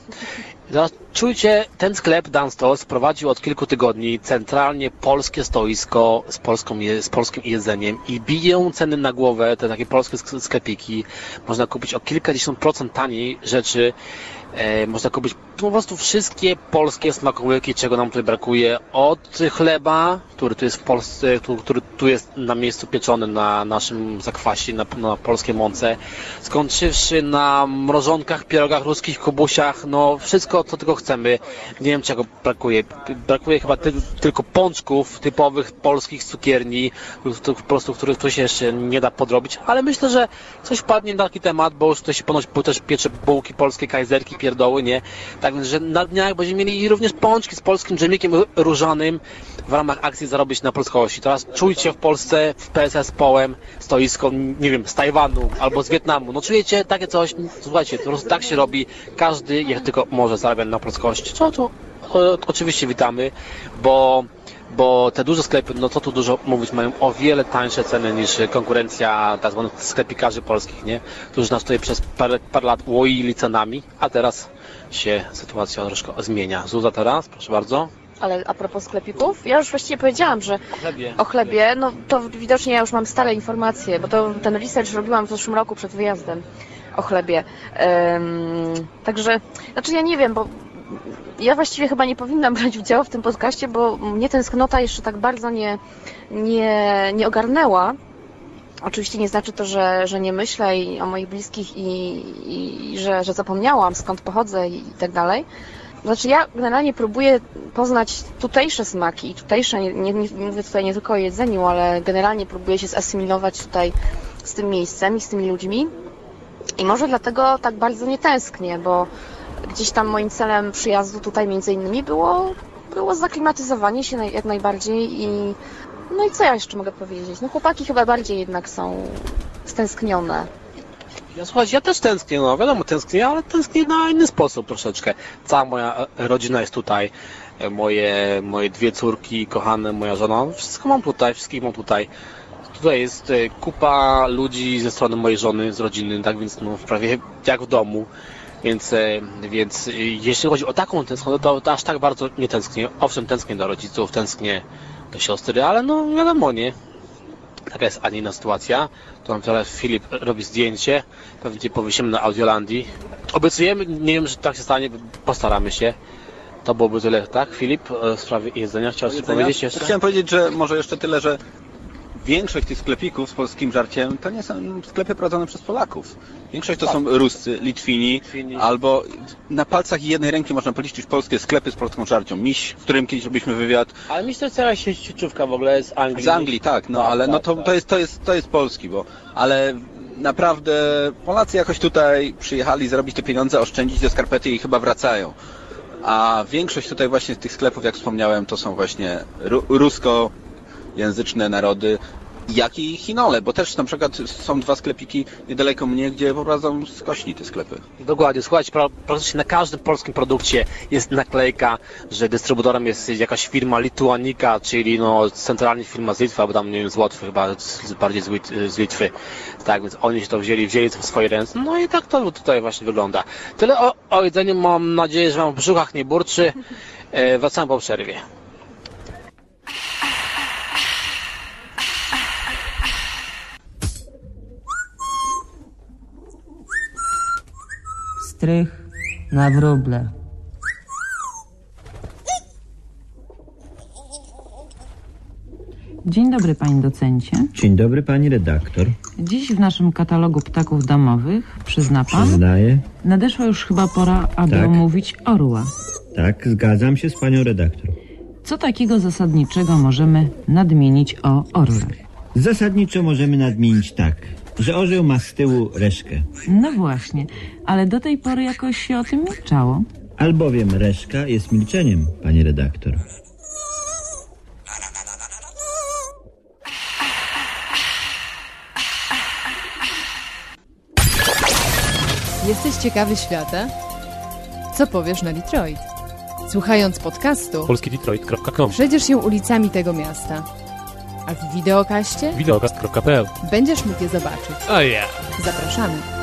S12: Teraz czujcie, ten sklep Down Stores prowadził od kilku tygodni centralnie polskie stoisko z, polską, z polskim jedzeniem i biją ceny na głowę, te takie polskie sk- sklepiki. Można kupić o kilkadziesiąt procent taniej rzeczy. E, można kupić po prostu wszystkie polskie smakołyki, czego nam tutaj brakuje. Od chleba, który tu jest w Polsce, który tu jest na miejscu pieczony na naszym zakwasie, na, na polskiej mące. Skończywszy na mrożonkach, pierogach, ruskich kubusiach, no wszystko co tylko chcemy. Nie wiem czego brakuje. Brakuje chyba ty, tylko pączków typowych polskich cukierni, po prostu których tu się jeszcze nie da podrobić, ale myślę, że coś padnie na taki temat, bo już tutaj się ponoć też piecze bułki polskie, kajzerki, pierdoły, nie? Tak więc, że na dniach będziemy mieli również pączki z polskim dżemikiem różanym w ramach akcji zarobić na polskości. Teraz czujcie w Polsce w PSS Połem stoisko, nie wiem, z Tajwanu albo z Wietnamu. No czujecie takie coś, słuchajcie, prostu tak się robi. Każdy jak tylko może zarabiać na polskości. Co to? Oczywiście witamy, bo bo te duże sklepy, no co tu dużo mówić, mają o wiele tańsze ceny niż konkurencja tak zwanych sklepikarzy polskich, nie? Którzy nas tutaj przez parę, parę lat łoili cenami, a teraz się sytuacja troszkę zmienia. Zuza teraz, proszę bardzo.
S13: Ale a propos sklepików, ja już właściwie powiedziałam, że
S12: Chlebie.
S13: o chlebie, no to widocznie ja już mam stare informacje, bo to ten research robiłam w zeszłym roku przed wyjazdem o chlebie. Em, także, znaczy ja nie wiem, bo ja właściwie chyba nie powinnam brać udziału w tym podcaście, bo mnie tęsknota jeszcze tak bardzo nie, nie, nie ogarnęła. Oczywiście nie znaczy to, że, że nie myślę i o moich bliskich i, i, i że, że zapomniałam skąd pochodzę i, i tak dalej. Znaczy ja generalnie próbuję poznać tutejsze smaki i tutejsze, nie, nie, mówię tutaj nie tylko o jedzeniu, ale generalnie próbuję się zasymilować tutaj z tym miejscem i z tymi ludźmi. I może dlatego tak bardzo nie tęsknię, bo gdzieś tam moim celem przyjazdu tutaj między innymi było, było zaklimatyzowanie się jak najbardziej i no i co ja jeszcze mogę powiedzieć? No chłopaki chyba bardziej jednak są stęsknione.
S12: Ja słuchajcie, ja też tęsknię, no wiadomo tęsknię, ale tęsknię na inny sposób troszeczkę. Cała moja e, rodzina jest tutaj, E, moje, moje dwie córki, kochane, moja żona, wszystko mam tutaj, wszystkich mam tutaj. Tutaj jest e, kupa ludzi ze strony mojej żony, z rodziny, tak więc no prawie jak w domu. Więc, e, więc e, jeśli chodzi o taką tęsknotę, to, to aż tak bardzo nie tęsknię. Owszem, tęsknię do rodziców, tęsknię do siostry, ale no wiadomo, nie. Taka jest, a nie inna sytuacja. To nam teraz Filip robi zdjęcie. Pewnie powiesimy na Audiolandii. Obiecujemy, nie wiem, że tak się stanie, postaramy się. To byłoby tyle, tak? Filip, e, w sprawie jedzenia. Chciałeś powiedzieć jeszcze?
S14: Chciałem powiedzieć, że może jeszcze tyle, że większość tych sklepików z polskim żarciem to nie są sklepy prowadzone przez Polaków. Większość to
S12: Tak.
S14: są Ruscy, Litwini,
S12: Litwini.
S14: albo na palcach jednej ręki można policzyć polskie sklepy z polską żarcią. Miś, w którym kiedyś robiliśmy wywiad.
S12: Ale myślę, że cała sieciówka w ogóle z Anglii.
S14: Z Anglii, tak, no
S12: Tak,
S14: ale no
S12: tak,
S14: to,
S12: tak.
S14: to, jest, to, jest, to jest polski, bo ale naprawdę Polacy jakoś tutaj przyjechali zarobić te pieniądze, oszczędzić te skarpety i chyba wracają. A większość tutaj właśnie tych sklepów, jak wspomniałem, to są właśnie ru, ruskojęzyczne narody, jak i Chinole, bo też na przykład są dwa sklepiki niedaleko mnie, gdzie prowadzą skośni te sklepy.
S12: Dokładnie, słuchajcie, pra- praktycznie na każdym polskim produkcie jest naklejka, że dystrybutorem jest jakaś firma Lituanika, czyli no centralnie firma z Litwy, albo tam nie wiem, z Łotwy chyba, bardziej z, Lit- z Litwy. Tak, więc oni się to wzięli, wzięli to w swoje ręce. No i tak to tutaj właśnie wygląda. Tyle o, o jedzeniu, mam nadzieję, że wam w brzuchach nie burczy. E, wracamy po przerwie.
S20: Strych na wróble.
S21: Dzień dobry, panie docencie.
S2: Dzień dobry, pani redaktor.
S21: Dziś w naszym katalogu ptaków domowych, przyzna pan,
S2: Przyznaję.
S21: nadeszła już chyba pora, aby
S2: Tak.
S21: omówić orła.
S2: Tak, zgadzam się z panią redaktor.
S21: Co takiego zasadniczego możemy nadmienić o orłach?
S2: Zasadniczo możemy nadmienić tak. Że orzeł ma z tyłu reszkę.
S21: No właśnie, ale do tej pory jakoś się o tym milczało.
S2: Albowiem reszka jest milczeniem, pani redaktor.
S22: Jesteś ciekawy świata? Co powiesz na Detroit? Słuchając podcastu,
S23: polskidetroit.com
S22: przejdziesz się ulicami tego miasta. A w wideokaście
S23: Wideokast.pl
S22: będziesz mógł je zobaczyć.
S23: Oh yeah.
S22: Zapraszamy.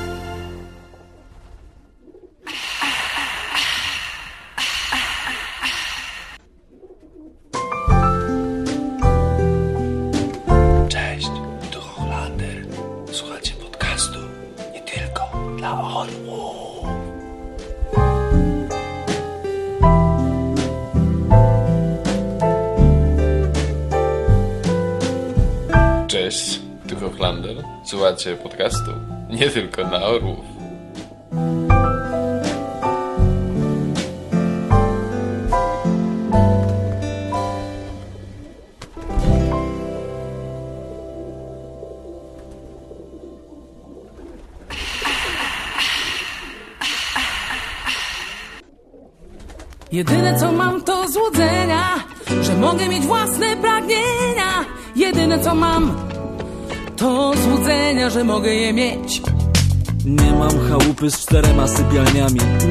S10: Nie tylko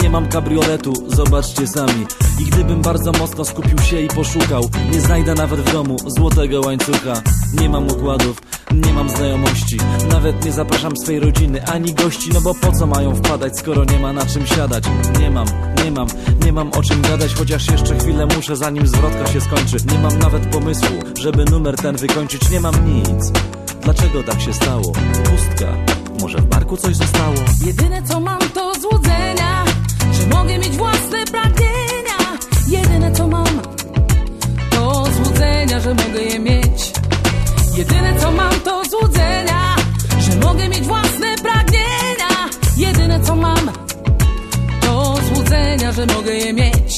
S24: Nie
S25: mam
S26: kabrioletu, zobaczcie sami. I gdybym bardzo mocno skupił się i poszukał Nie znajdę nawet w domu złotego łańcucha. Nie mam układów, nie mam znajomości. Nawet nie zapraszam swej rodziny ani gości No bo po co mają wpadać, skoro nie ma na czym siadać? Nie mam, nie mam, nie mam o czym gadać Chociaż jeszcze chwilę muszę zanim zwrotka się skończy. Nie mam nawet pomysłu, żeby numer ten wykończyć. Nie mam nic. Dlaczego tak się stało? Pustka może w barku coś zostało?
S25: Jedyne co mam to złudzenia, że mogę mieć własne pragnienia. Jedyne co mam to złudzenia, że mogę je mieć. Jedyne co mam to złudzenia, że mogę mieć własne pragnienia. Jedyne co mam to złudzenia, że mogę je mieć.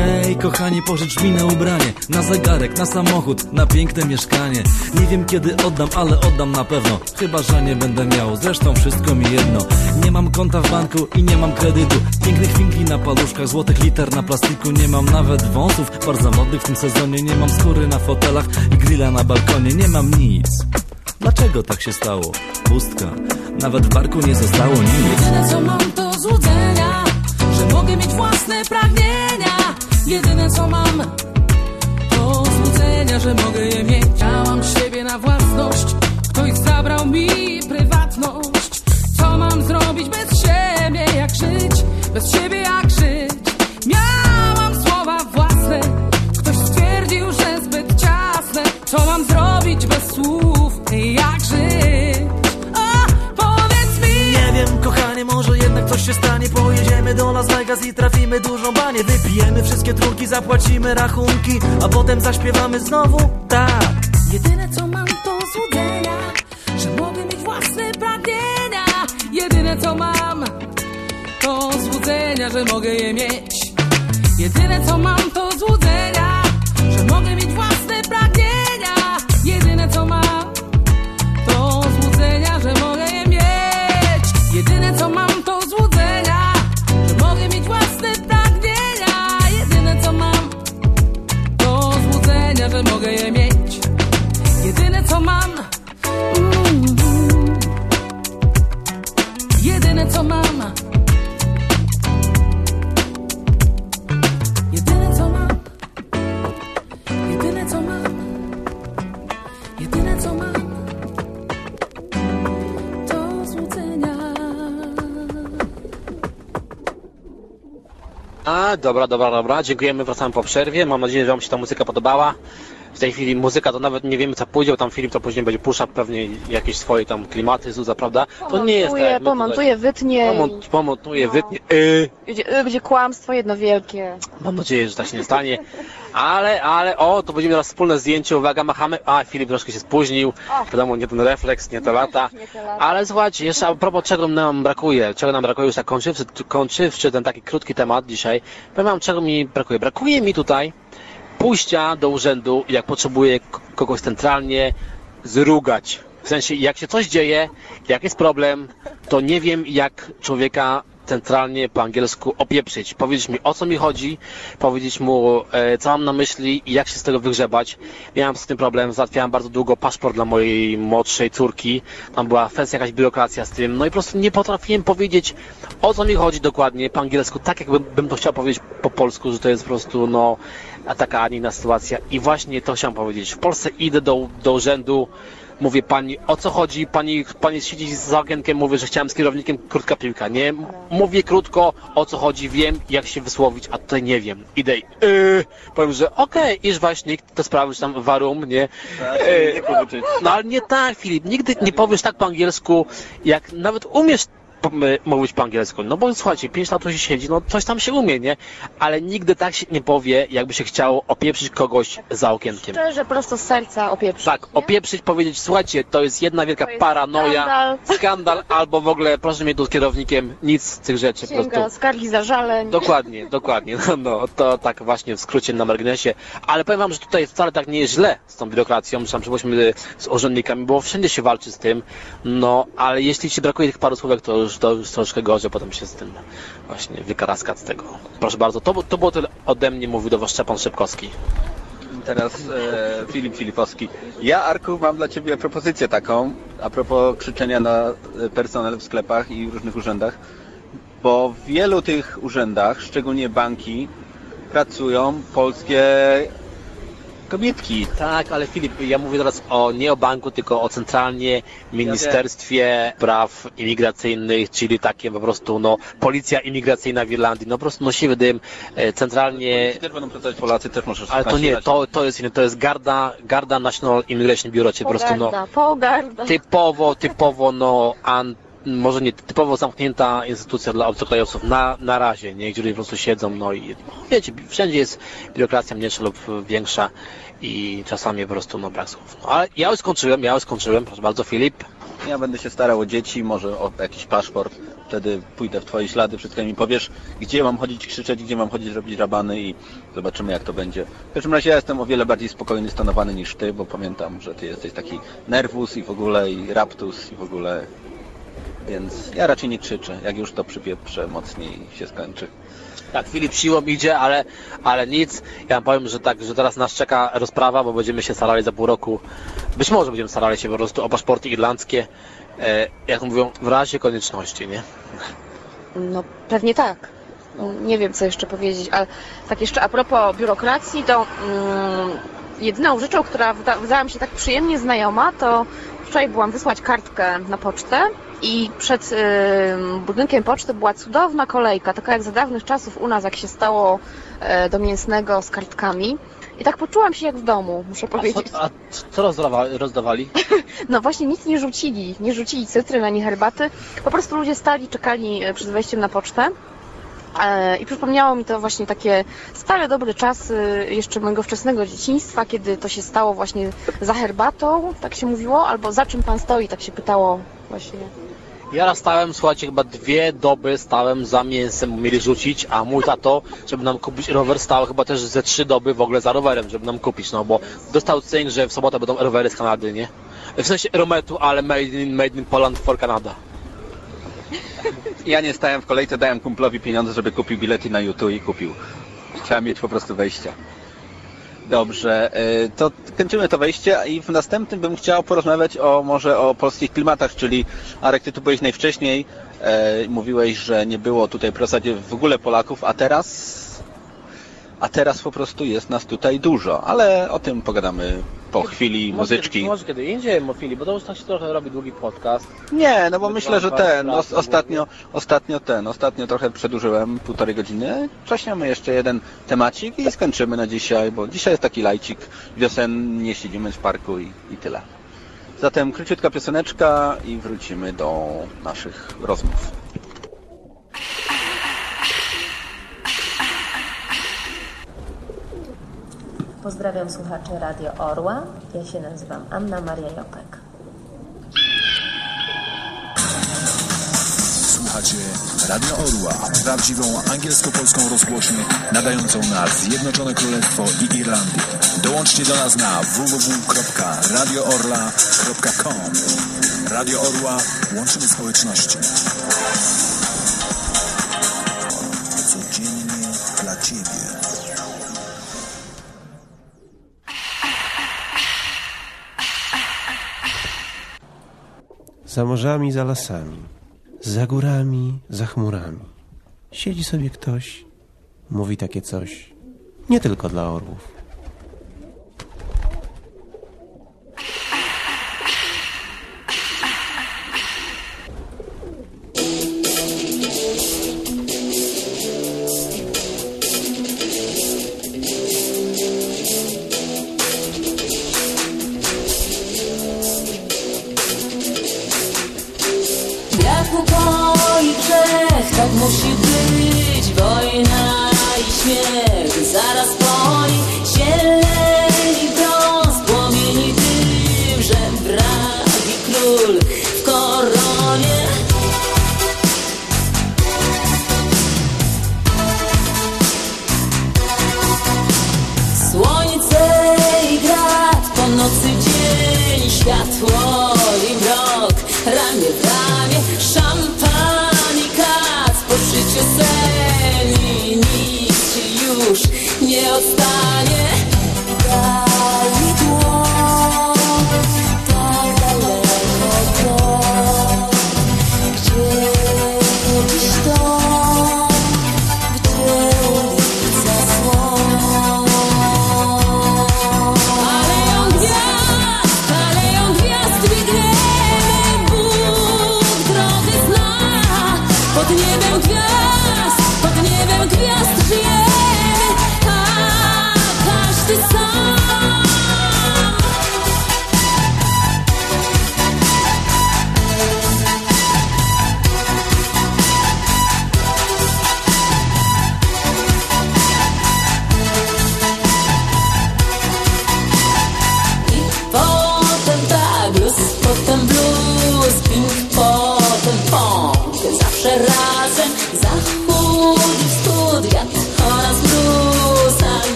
S26: Hej, kochanie, pożycz mi na ubranie Na zegarek, na samochód, na piękne mieszkanie. Nie wiem kiedy oddam, ale oddam na pewno. Chyba, że nie będę miał, zresztą wszystko mi jedno. Nie mam konta w banku i nie mam kredytu. Pięknych winkli na paluszkach, złotych liter na plastiku. Nie mam nawet wąsów, bardzo modnych w tym sezonie. Nie mam skóry na fotelach i grilla na balkonie. Nie mam nic. Dlaczego tak się stało? Pustka, nawet w barku nie zostało nic.
S25: Jedyne co mam to złudzenia, że mogę mieć własne pragnienia. Jedyne co mam to złudzenia, że mogę je mieć. Chciałam siebie na własność, ktoś zabrał mi prywatność. Co mam zrobić bez siebie, jak żyć? Bez siebie jak żyć? Miałam słowa własne, ktoś stwierdził, że zbyt ciasne. Co mam zrobić bez słów, jak żyć?
S26: Się stanie Pojedziemy do Las Vegas i trafimy dużą banię Wypijemy wszystkie trunki, zapłacimy rachunki A potem zaśpiewamy znowu tak
S25: Jedyne co mam to złudzenia, że mogę mieć własne pragnienia. Jedyne co mam to złudzenia, że mogę je mieć. Jedyne co mam to złudzenia, że mogę mieć własne pragnienia. Jedyne co mam mogę je mieć. Jedyne co mam mm, Jedyne co mam Jedyne co mam Jedyne co mam Jedyne co mam To złudzenia
S12: A, dobra, dobra, dobra. Dziękujemy, wracamy po przerwie. Mam nadzieję, że Wam się ta muzyka podobała. W tej chwili muzyka to nawet nie wiemy co pójdzie, bo tam Filip to później będzie puszczał pewnie jakieś swoje tam klimaty, Zuza, prawda? To nie jest tak.
S13: Pomontuje, wytnie.
S12: Pomont, pomontuje, wytnie. Yy.
S13: Będzie, będzie kłamstwo jedno wielkie.
S12: Mam nadzieję, że tak się nie stanie. Ale, ale, o, to będziemy teraz wspólne zdjęcie, uwaga, machamy. A, Filip troszkę się spóźnił. Wiadomo, nie ten refleks, nie te lata. Ale słuchajcie, jeszcze a propos czego nam brakuje, czego nam brakuje już tak kończywszy, kończywszy ten taki krótki temat dzisiaj. Powiem wam, czego mi brakuje. Brakuje mi tutaj pójścia do urzędu, jak potrzebuję k- kogoś centralnie zrugać. W sensie, jak się coś dzieje, jak jest problem, to nie wiem, jak człowieka centralnie po angielsku opieprzyć. Powiedzieć mi, o co mi chodzi, powiedzieć mu, e, co mam na myśli i jak się z tego wygrzebać. Miałem z tym problem, załatwiałem bardzo długo paszport dla mojej młodszej córki. Tam była kwestia, jakaś biurokracja z tym. No i po prostu nie potrafiłem powiedzieć, o co mi chodzi dokładnie po angielsku, tak jakbym bym to chciał powiedzieć po polsku, że to jest po prostu, no, a taka, a nie inna sytuacja. I właśnie to chciałem powiedzieć. W Polsce idę do, do urzędu, mówię pani, o co chodzi, pani, pani siedzi za okienkiem, mówię, że chciałem z kierownikiem krótka piłka, nie? Mówię krótko, o co chodzi, wiem, jak się wysłowić, a tutaj nie wiem. Idę i yy, powiem, że okej, okay, iż właśnie, te sprawy, czy tam warum, nie? Yy, no ale nie tak, Filip, nigdy nie powiesz tak po angielsku, jak nawet umiesz mówić po angielsku. No bo słuchajcie, 5 lat tu się siedzi, no coś tam się umie, nie? Ale nigdy tak się nie powie, jakby się chciało opieprzyć kogoś za okienkiem.
S13: Szczerze, prosto z serca opieprzyć.
S12: Tak, opieprzyć, powiedzieć, słuchajcie, to jest jedna wielka
S13: jest
S12: paranoja,
S13: skandal.
S12: skandal, albo w ogóle proszę mnie tu z kierownikiem, nic z tych rzeczy po
S13: Księga
S12: prostu.
S13: skargi zażaleń.
S12: Dokładnie, dokładnie. No, no, to tak właśnie w skrócie na marginesie. Ale powiem wam, że tutaj wcale tak nie jest źle z tą biurokracją, że tam przybyliśmy z urzędnikami, bo wszędzie się walczy z tym. No, ale jeśli ci brakuje tych paru słówek, to już, to już troszkę gorzej potem się z tym właśnie wykaraskać z tego. Proszę bardzo, to, to było tyle ode mnie, mówił do was Szczepan Szybkowski.
S14: Teraz e, Filip Filipowski. Ja, Arku, mam dla Ciebie propozycję taką, a propos krzyczenia na personel w sklepach i różnych urzędach, bo w wielu tych urzędach, szczególnie banki, pracują polskie kobietki.
S12: Tak, ale Filip, ja mówię teraz o, nie o banku, tylko o centralnie Ministerstwie Praw Imigracyjnych, czyli takie po prostu, no, policja imigracyjna w Irlandii, no po prostu no siwy dym, e, centralnie...
S14: Też będą pracować Polacy, też możesz
S12: Ale to nie, to, to jest inne, to jest Garda, Garda National Immigration Bureau, czyli po prostu, no,
S13: Pogarda, pogarda.
S12: typowo, typowo, no, an, może nie, typowo zamknięta instytucja dla obcokrajowców na, na razie, nie, gdzie ludzie po prostu siedzą, no i wiecie, wszędzie jest biurokracja mniejsza lub większa i czasami po prostu, no, brak słów. No, ale ja już skończyłem, ja już skończyłem, proszę bardzo, Filip.
S14: Ja będę się starał o dzieci, może o jakiś paszport. Wtedy pójdę w Twoje ślady, wszystko mi powiesz, gdzie mam chodzić krzyczeć, gdzie mam chodzić robić rabany i zobaczymy jak to będzie. W każdym razie ja jestem o wiele bardziej spokojny, stanowany niż Ty, bo pamiętam, że Ty jesteś taki nerwus i w ogóle i raptus i w ogóle. Więc ja raczej nie krzyczę. Jak już to przypieprzę mocniej się skończy.
S12: Tak, Filip siłą idzie, ale, ale nic. Ja powiem, że tak, że teraz nas czeka rozprawa, bo będziemy się starali za pół roku. Być może będziemy starali się po prostu o paszporty irlandzkie, e, jak mówią, w razie konieczności, nie?
S13: No pewnie tak. Nie wiem, co jeszcze powiedzieć, ale tak jeszcze a propos biurokracji, to mm, jedyną rzeczą, która wyda, wydała mi się tak przyjemnie znajoma, to wczoraj byłam wysłać kartkę na pocztę i przed budynkiem poczty była cudowna kolejka, taka jak za dawnych czasów u nas, jak się stało e, do mięsnego z kartkami. I tak poczułam się jak w domu, muszę powiedzieć.
S12: A co rozdawali? rozdawali?
S13: No właśnie nic nie rzucili, nie rzucili cytryn ani herbaty. Po prostu ludzie stali, czekali e, przed wejściem na pocztę. E, I przypomniało mi to właśnie takie stare, dobre czasy jeszcze mojego wczesnego dzieciństwa, kiedy to się stało właśnie za herbatą, tak się mówiło, albo za czym pan stoi, tak się pytało właśnie.
S12: Ja raz stałem, słuchajcie, chyba dwie doby stałem za mięsem, mieli rzucić, a mój tato, żeby nam kupić rower, stał chyba też ze trzy doby w ogóle za rowerem, żeby nam kupić, no bo dostał cynk, że w sobotę będą rowery z Kanady, nie? W sensie rometu, ale made in, made in Poland for Canada.
S14: Ja nie stałem w kolejce, dałem kumplowi pieniądze, żeby kupił bilety na YouTube i kupił. Chciałem mieć po prostu wejścia. Dobrze, y, to kończymy to wejście i w następnym bym chciał porozmawiać o może o polskich klimatach, czyli Arek, ty tu byłeś najwcześniej, e, mówiłeś, że nie było tutaj w zasadzie w ogóle Polaków, a teraz? A teraz po prostu jest nas tutaj dużo, ale o tym pogadamy po chwili muzyczki.
S12: Może, może kiedy indziej, Mofili, bo to już tak się trochę robi długi podcast.
S14: Nie, no bo myślę, że ten,
S12: dwa,
S14: ostatnio, ostatnio ten, ostatnio trochę przedłużyłem, półtorej godziny. Czaśniamy jeszcze jeden temacik i skończymy na dzisiaj, bo dzisiaj jest taki lajcik wiosennie, siedzimy w parku i, i tyle. Zatem króciutka pioseneczka i wrócimy do naszych rozmów.
S27: Pozdrawiam słuchaczy Radio Orła. Ja się nazywam Anna Maria Jopek.
S15: Słuchacie Radio Orła, prawdziwą angielsko-polską rozgłośnię nadającą na Zjednoczone Królestwo i Irlandię. Dołączcie do nas na www.radioorla.com Radio Orła, łączymy społeczności.
S28: za morzami, za lasami, za górami, za chmurami. Siedzi sobie ktoś, mówi takie coś, nie tylko dla orłów.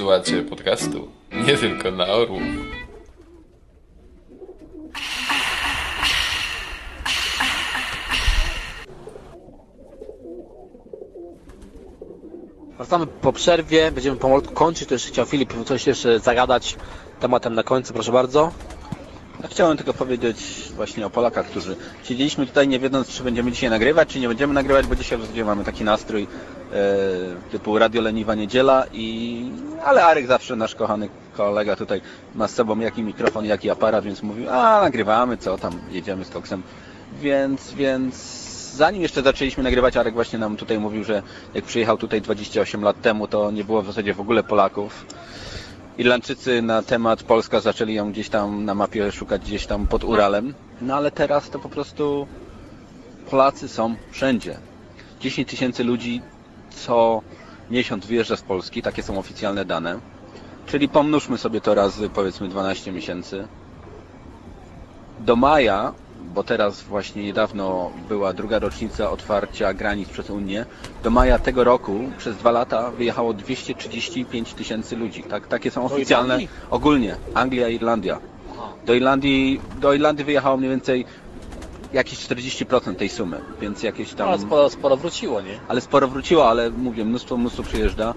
S24: słuchacie podcastu nie tylko na orłów.
S12: Wracamy po przerwie, będziemy pomalutku kończyć, to jeszcze chciał Filip coś jeszcze zagadać tematem na końcu, proszę bardzo.
S14: Ja chciałem tylko powiedzieć właśnie o Polakach, którzy siedzieliśmy tutaj nie wiedząc, czy będziemy dzisiaj nagrywać, czy nie będziemy nagrywać, bo dzisiaj w zasadzie mamy taki nastrój e, typu Radio Leniwa Niedziela i... Ale Arek zawsze, nasz kochany kolega tutaj ma z sobą jaki mikrofon, jaki aparat, więc mówił, a nagrywamy, co tam, jedziemy z koksem. Więc, więc zanim jeszcze zaczęliśmy nagrywać, Arek właśnie nam tutaj mówił, że jak przyjechał tutaj 28 lat temu, to nie było w zasadzie w ogóle Polaków. Irlandczycy na temat Polska zaczęli ją gdzieś tam na mapie szukać gdzieś tam pod Uralem. No ale teraz to po prostu Polacy są wszędzie. 10 tysięcy ludzi co miesiąc wyjeżdża z Polski, takie są oficjalne dane. Czyli pomnóżmy sobie to razy powiedzmy 12 miesięcy. Do maja, bo teraz właśnie niedawno była druga rocznica otwarcia granic przez Unię, do maja tego roku przez dwa lata wyjechało 235 tysięcy ludzi. Tak, takie są oficjalne ogólnie. Anglia i Irlandia. Do Irlandii, do Irlandii wyjechało mniej więcej jakieś 40% tej sumy, więc jakieś tam...
S12: Ale sporo, sporo wróciło, nie?
S14: Ale sporo wróciło, ale mówię, mnóstwo, mnóstwo przyjeżdża.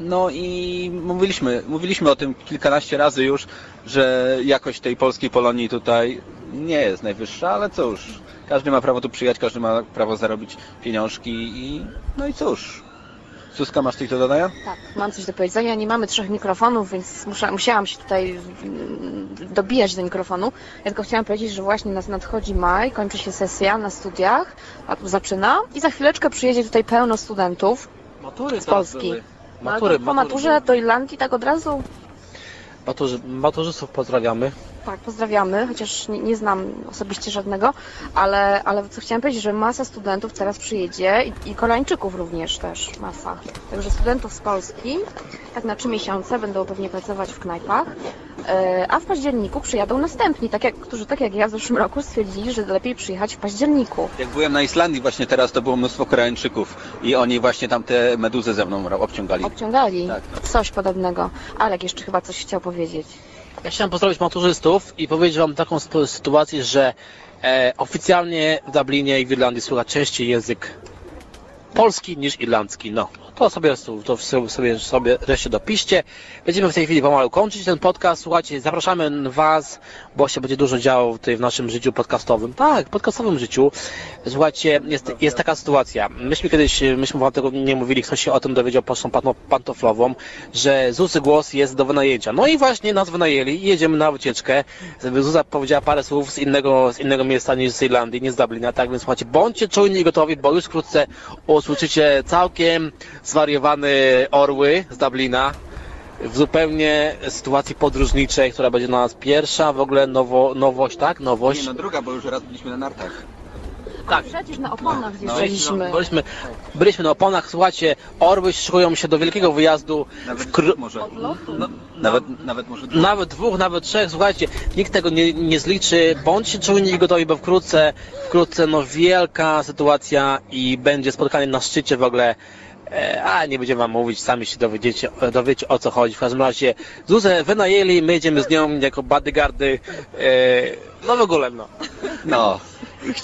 S14: No i mówiliśmy, mówiliśmy o tym kilkanaście razy już, że jakość tej polskiej Polonii tutaj nie jest najwyższa, ale cóż, każdy ma prawo tu przyjechać, każdy ma prawo zarobić pieniążki i no i cóż. Suska, masz coś do dodania?
S13: Tak, mam coś do powiedzenia. Nie mamy trzech mikrofonów, więc musza, musiałam się tutaj mm, dobijać do mikrofonu. Ja tylko chciałam powiedzieć, że właśnie nas nadchodzi maj, kończy się sesja na studiach, a tu zaczyna i za chwileczkę przyjedzie tutaj pełno studentów
S12: Matury
S13: z Polski. No,
S12: Matury,
S13: to po
S12: matury
S13: maturze do Irlandii tak od razu?
S12: Maturzy, maturzystów pozdrawiamy.
S13: Tak, pozdrawiamy, chociaż nie, nie znam osobiście żadnego, ale, ale co chciałam powiedzieć, że masa studentów teraz przyjedzie i, i Koreańczyków również też masa. Także studentów z Polski tak na trzy miesiące będą pewnie pracować w knajpach, e, a w październiku przyjadą następni, tak jak, którzy tak jak ja w zeszłym roku stwierdzili, że lepiej przyjechać w październiku.
S14: Jak byłem na Islandii właśnie teraz, to było mnóstwo Koreańczyków i oni właśnie tam te meduzy ze mną obciągali.
S13: Obciągali
S14: Tak.
S13: coś podobnego. Alek jeszcze chyba coś chciał powiedzieć.
S12: Ja chciałem pozdrowić maturzystów i powiedzieć Wam taką sytu- sytuację, że e, oficjalnie w Dublinie i w Irlandii słychać częściej język polski niż irlandzki. No, to sobie, to sobie, sobie, wreszcie dopiszcie. Będziemy w tej chwili pomału kończyć ten podcast. Słuchajcie, zapraszamy Was, bo się będzie dużo działo tutaj w naszym życiu podcastowym. Tak, podcastowym życiu. Słuchajcie, jest, jest taka sytuacja. Myśmy kiedyś, myśmy Wam tego nie mówili, ktoś się o tym dowiedział pocztą pan- pantoflową, że Zusy głos jest do wynajęcia. No i właśnie nas wynajęli i jedziemy na wycieczkę. Zuza powiedziała parę słów z innego, z innego miejsca niż z Irlandii, nie z Dublina. Tak więc słuchajcie, bądźcie czujni i gotowi, bo już wkrótce usłyszycie całkiem zwariowane orły z Dublina w zupełnie sytuacji podróżniczej, która będzie dla nas pierwsza, w ogóle nowo, nowość, tak? Nowość.
S14: Nie, no druga, bo już raz byliśmy na nartach.
S12: Tak.
S13: Przecież na oponach
S12: No,
S13: zjeżdżaliśmy.
S12: byliśmy, byliśmy na oponach, słuchajcie, orły szykują się do wielkiego wyjazdu.
S14: Nawet
S12: w kr-
S14: może. No, nawet, nawet może
S12: Nawet dwóch, nawet trzech, słuchajcie, nikt tego nie, nie zliczy, bądźcie czujni i gotowi, bo wkrótce, wkrótce no wielka sytuacja i będzie spotkanie na szczycie w ogóle, a nie będziemy wam mówić, sami się dowiedziecie, dowiecie o co chodzi, w każdym razie Zuzę wynajęli, my jedziemy z nią jako bodyguardy, e, no w ogóle no.
S14: No,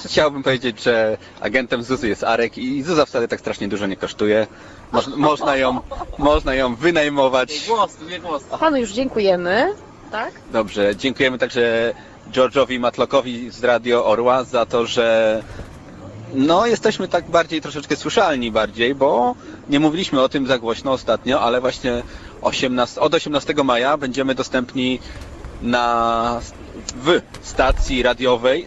S14: chciałbym powiedzieć, że agentem Zuzy jest Arek i Zuza wcale tak strasznie dużo nie kosztuje. Moż, można, ją, można ją wynajmować.
S12: Głos, nie głos.
S13: Panu już dziękujemy, tak?
S14: Dobrze, dziękujemy także George'owi Matlockowi z Radio Orła za to, że no jesteśmy tak bardziej troszeczkę słyszalni bardziej, bo nie mówiliśmy o tym za głośno ostatnio, ale właśnie 18, od 18 maja będziemy dostępni na w stacji radiowej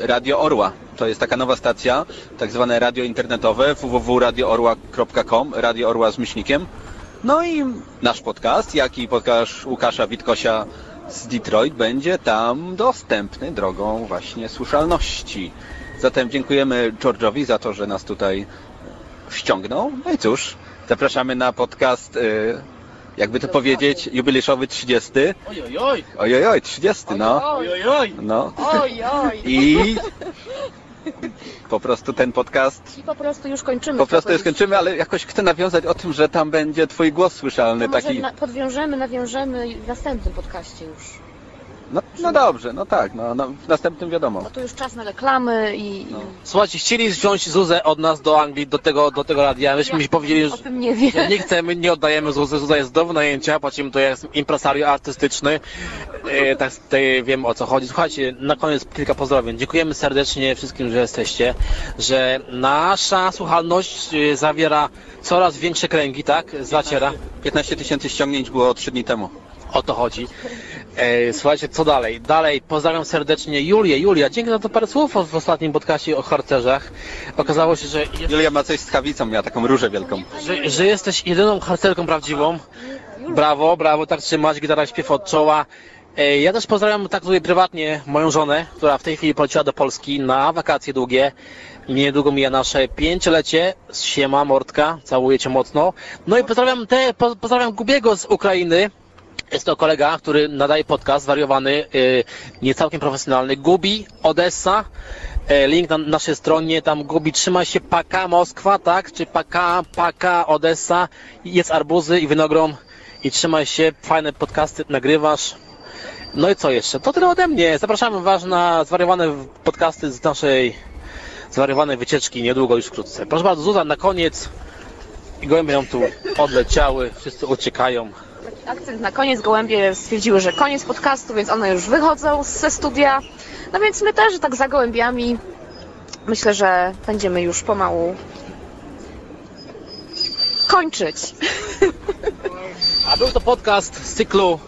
S14: Radio Orła. To jest taka nowa stacja, tak zwane radio internetowe www.radioorła.com, Radio Orła z myślnikiem. No i nasz podcast, jak i podcast Łukasza Witkosia z Detroit będzie tam dostępny drogą właśnie słyszalności. Zatem dziękujemy George'owi za to, że nas tutaj ściągnął. No i cóż, zapraszamy na podcast, y, jakby to powiedzieć, jubileuszowy 30.
S12: Oj, oj, oj.
S14: Oj, oj, oj, 30, no.
S12: Oj, oj, oj.
S14: No.
S13: Oj, oj.
S14: I po prostu ten podcast
S13: I po prostu już kończymy.
S14: po prostu już kończymy, ale jakoś chcę nawiązać o tym, że tam będzie twój głos słyszalny,
S13: To może
S14: taki...
S13: na, podwiążemy, nawiążemy w następnym podcaście już.
S14: No, no dobrze, no tak, no, no w następnym wiadomo.
S13: No to już czas na reklamy i...
S12: Słuchajcie, chcieli wziąć Zuzę od nas do Anglii, do tego, do tego radia. Myśmy się powiedzieli,
S13: O
S12: że
S13: tym nie wiem.
S12: nie chcemy, nie oddajemy Zuzy. Zuza jest do wynajęcia, płacimy, to jest impresario artystyczny. E, tak tutaj wiem o co chodzi. Słuchajcie, na koniec kilka pozdrowień. Dziękujemy serdecznie wszystkim, że jesteście, że nasza słuchalność e, zawiera coraz większe kręgi, tak? Zaciera.
S14: 15 tysięcy ściągnięć było 3 dni temu.
S12: O to chodzi. E, słuchajcie, co dalej? Dalej pozdrawiam serdecznie Julię. Julia, dzięki za to parę słów w ostatnim podcaście o harcerzach. Okazało się, że,
S14: Julia ma coś z kawicą, miała taką różę wielką.
S12: że, że jesteś jedyną harcerką prawdziwą. Brawo, brawo, tak trzymać, gitara śpiew od czoła. E, Ja też pozdrawiam tak tutaj prywatnie moją żonę, która w tej chwili poleciła do Polski na wakacje długie. Niedługo mija nasze pięciolecie. Siema, Mordka, całuję cię mocno. No i pozdrawiam te, po, pozdrawiam Gubiego z Ukrainy. Jest to kolega, który nadaje podcast zwariowany, yy, nie całkiem profesjonalny. Gubi, Odessa. E, link na naszej stronie, tam Gubi, trzymaj się, Paka Moskwa, tak? Czy Paka, Paka Odessa. Jest arbuzy i winogron. I trzymaj się, fajne podcasty nagrywasz. No i co jeszcze? To tyle ode mnie. Zapraszamy Was na zwariowane podcasty z naszej zwariowanej wycieczki niedługo już wkrótce. Proszę bardzo, Zuza, na koniec. I gołębie nam tu odleciały, wszyscy uciekają.
S13: Akcent na koniec gołębie stwierdziły, że koniec podcastu, więc one już wychodzą ze studia. No więc my też tak za gołębiami myślę, że będziemy już pomału kończyć.
S12: A był to podcast z cyklu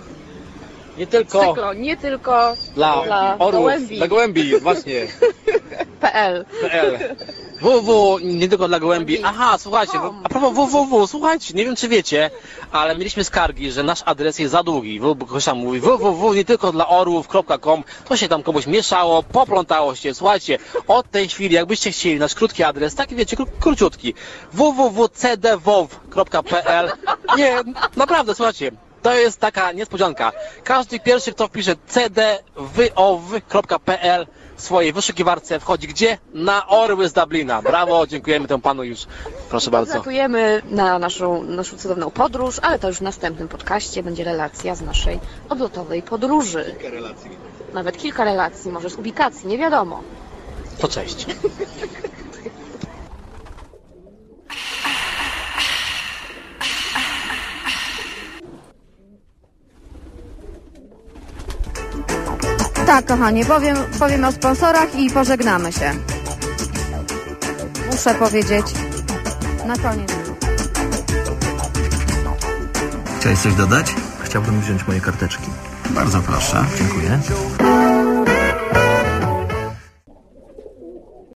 S12: nie tylko
S13: Cyklo, nie tylko
S12: dla,
S13: dla
S12: orłów,
S13: gołębi.
S12: dla gołębi, właśnie.
S13: PL.
S12: PL. Www, nie tylko dla gołębi. Aha, słuchajcie, a propos www, słuchajcie, nie wiem czy wiecie, ale mieliśmy skargi, że nasz adres jest za długi. Ktoś tam mówi www, nie tylko dla orłów.com, to się tam komuś mieszało, poplątało się. Słuchajcie, od tej chwili, jakbyście chcieli nasz krótki adres, taki wiecie, kró- króciutki, www.cdwow.pl Nie, naprawdę, słuchajcie, to jest taka niespodzianka. Każdy pierwszy, kto wpisze cdwow.pl w swojej wyszukiwarce wchodzi gdzie? Na orły z Dublina. Brawo, dziękujemy temu panu już. Proszę bardzo.
S13: Zakujemy na naszą, naszą cudowną podróż, ale to już w następnym podcaście będzie relacja z naszej odlotowej podróży. Nawet kilka relacji, może z ubikacji, nie wiadomo.
S12: To cześć.
S29: Tak, kochanie, powiem, powiem o sponsorach i pożegnamy się. Muszę powiedzieć na koniec.
S2: Chciałeś coś dodać? Chciałbym wziąć moje karteczki. Bardzo proszę, dziękuję.